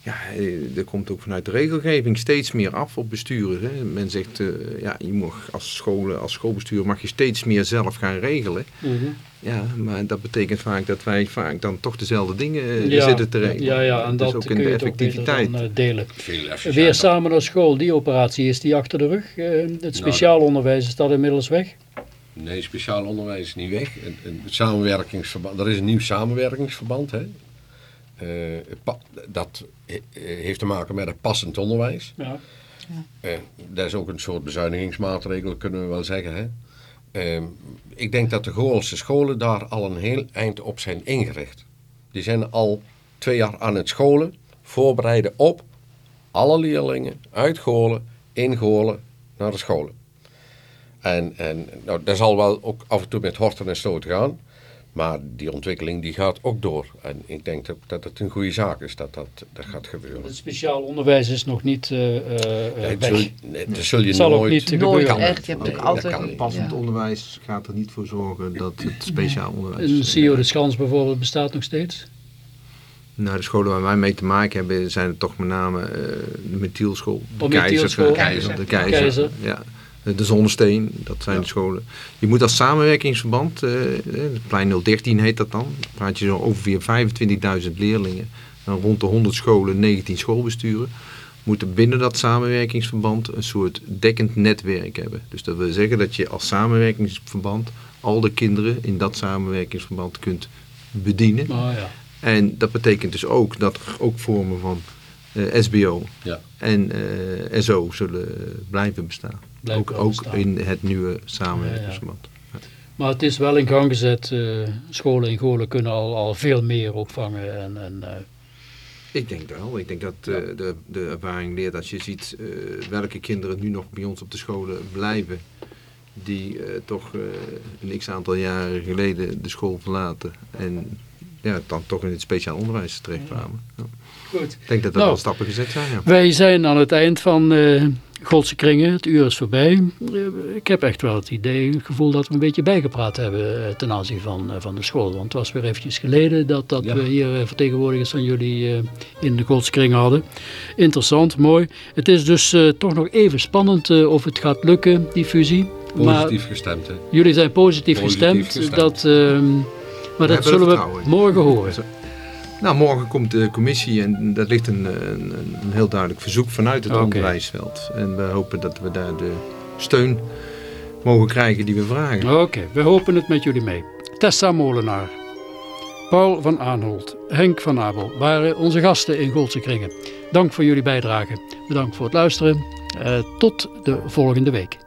Ja, eh, er komt ook vanuit de regelgeving steeds meer af op besturen. Hè. Men zegt, eh, ja, je mag als, scholen, als schoolbestuur mag je steeds meer zelf gaan regelen. Ja, maar dat betekent vaak dat wij vaak dan toch dezelfde dingen eh, Ja, zitten te regelen. Ja, ja, en Dus dat ook kun in de effectiviteit. dan delen. Veel Weer samen naar school, die operatie is die achter de rug. Eh, het speciaal onderwijs is dat inmiddels weg. Nee, speciaal onderwijs is niet weg. Een, een samenwerkingsverband, er is een nieuw samenwerkingsverband. Hè. Eh, dat heeft te maken met het passend onderwijs. Ja. Eh, dat is ook een soort bezuinigingsmaatregel, kunnen we wel zeggen. Hè. Eh, ik denk dat de Goorlandse scholen daar al een heel eind op zijn ingericht. Die zijn al twee jaar aan het scholen, voorbereiden op alle leerlingen uit Goorlen, in Goorlen, naar de scholen. En, en nou, dat zal wel ook af en toe met horten en stoten gaan. Maar die ontwikkeling die gaat ook door. En ik denk dat, dat het een goede zaak is dat dat, dat gaat gebeuren. Het speciaal onderwijs is nog niet eh, eh, eh, Nee, weg. zul, nee, dat zul je Zal ook nooit... niet Nooit echt. Je hebt Nee, altijd... kan Passend ja. onderwijs gaat er niet voor zorgen dat het speciaal onderwijs... Een CEO de Schans bijvoorbeeld bestaat nog steeds. Nou, de scholen waar wij mee te maken hebben zijn het toch met name eh, de Methielschool, de Oh, Keizer, Methielschool. Keizer, de Keizer, Keizer. Ja, de Zonnesteen, dat zijn Ja. de scholen. Je moet als samenwerkingsverband, eh, eh, het plein 013 heet dat dan, dan praat je zo over 25.000 leerlingen, dan rond de 100 scholen, 19 schoolbesturen, moeten binnen dat samenwerkingsverband een soort dekkend netwerk hebben. Dus dat wil zeggen dat je als samenwerkingsverband al de kinderen in dat samenwerkingsverband kunt bedienen. Maar ja. En dat betekent dus ook dat er ook vormen van eh, SBO Ja. en eh, SO zullen blijven bestaan. Ook ook in het nieuwe samenwerkingsverband. Maar het is wel in gang gezet. eh, scholen in Goorlen kunnen al, al veel meer opvangen. En, en, eh, Ik denk wel. Ik denk dat eh, de, de ervaring leert als je ziet welke kinderen nu nog bij ons op de scholen blijven. Die toch een x aantal jaren geleden de school verlaten. En ja, dan toch in het speciaal onderwijs terechtkwamen. Ja. Goed. Ik denk dat er Nou. wel stappen gezet zijn. Ja. Wij zijn aan het eind van Godse Kringen. Het uur is voorbij. Eh, ik heb echt wel het idee, het gevoel dat we een beetje bijgepraat hebben eh, ten aanzien van, eh, van de school. Want het was weer eventjes geleden dat, dat Ja. we hier vertegenwoordigers van jullie eh, in de Godse Kringen hadden. Interessant, mooi. Het is dus eh, toch nog even spannend of het gaat lukken, die fusie. Maar Positief gestemd, hè. jullie zijn positief, Positief gestemd. gestemd. Dat, ehm, maar dat zullen we morgen horen. Nou, morgen komt de commissie en dat ligt een, een, een heel duidelijk verzoek vanuit het onderwijsveld. En we hopen dat we daar de steun mogen krijgen die we vragen. Oké, we hopen het met jullie mee. Tessa Molenaar. Paul van Aanholt, Henk van Abel waren onze gasten in Goldse Kringen. Dank voor jullie bijdrage. Bedankt voor het luisteren. Uh, tot de volgende week.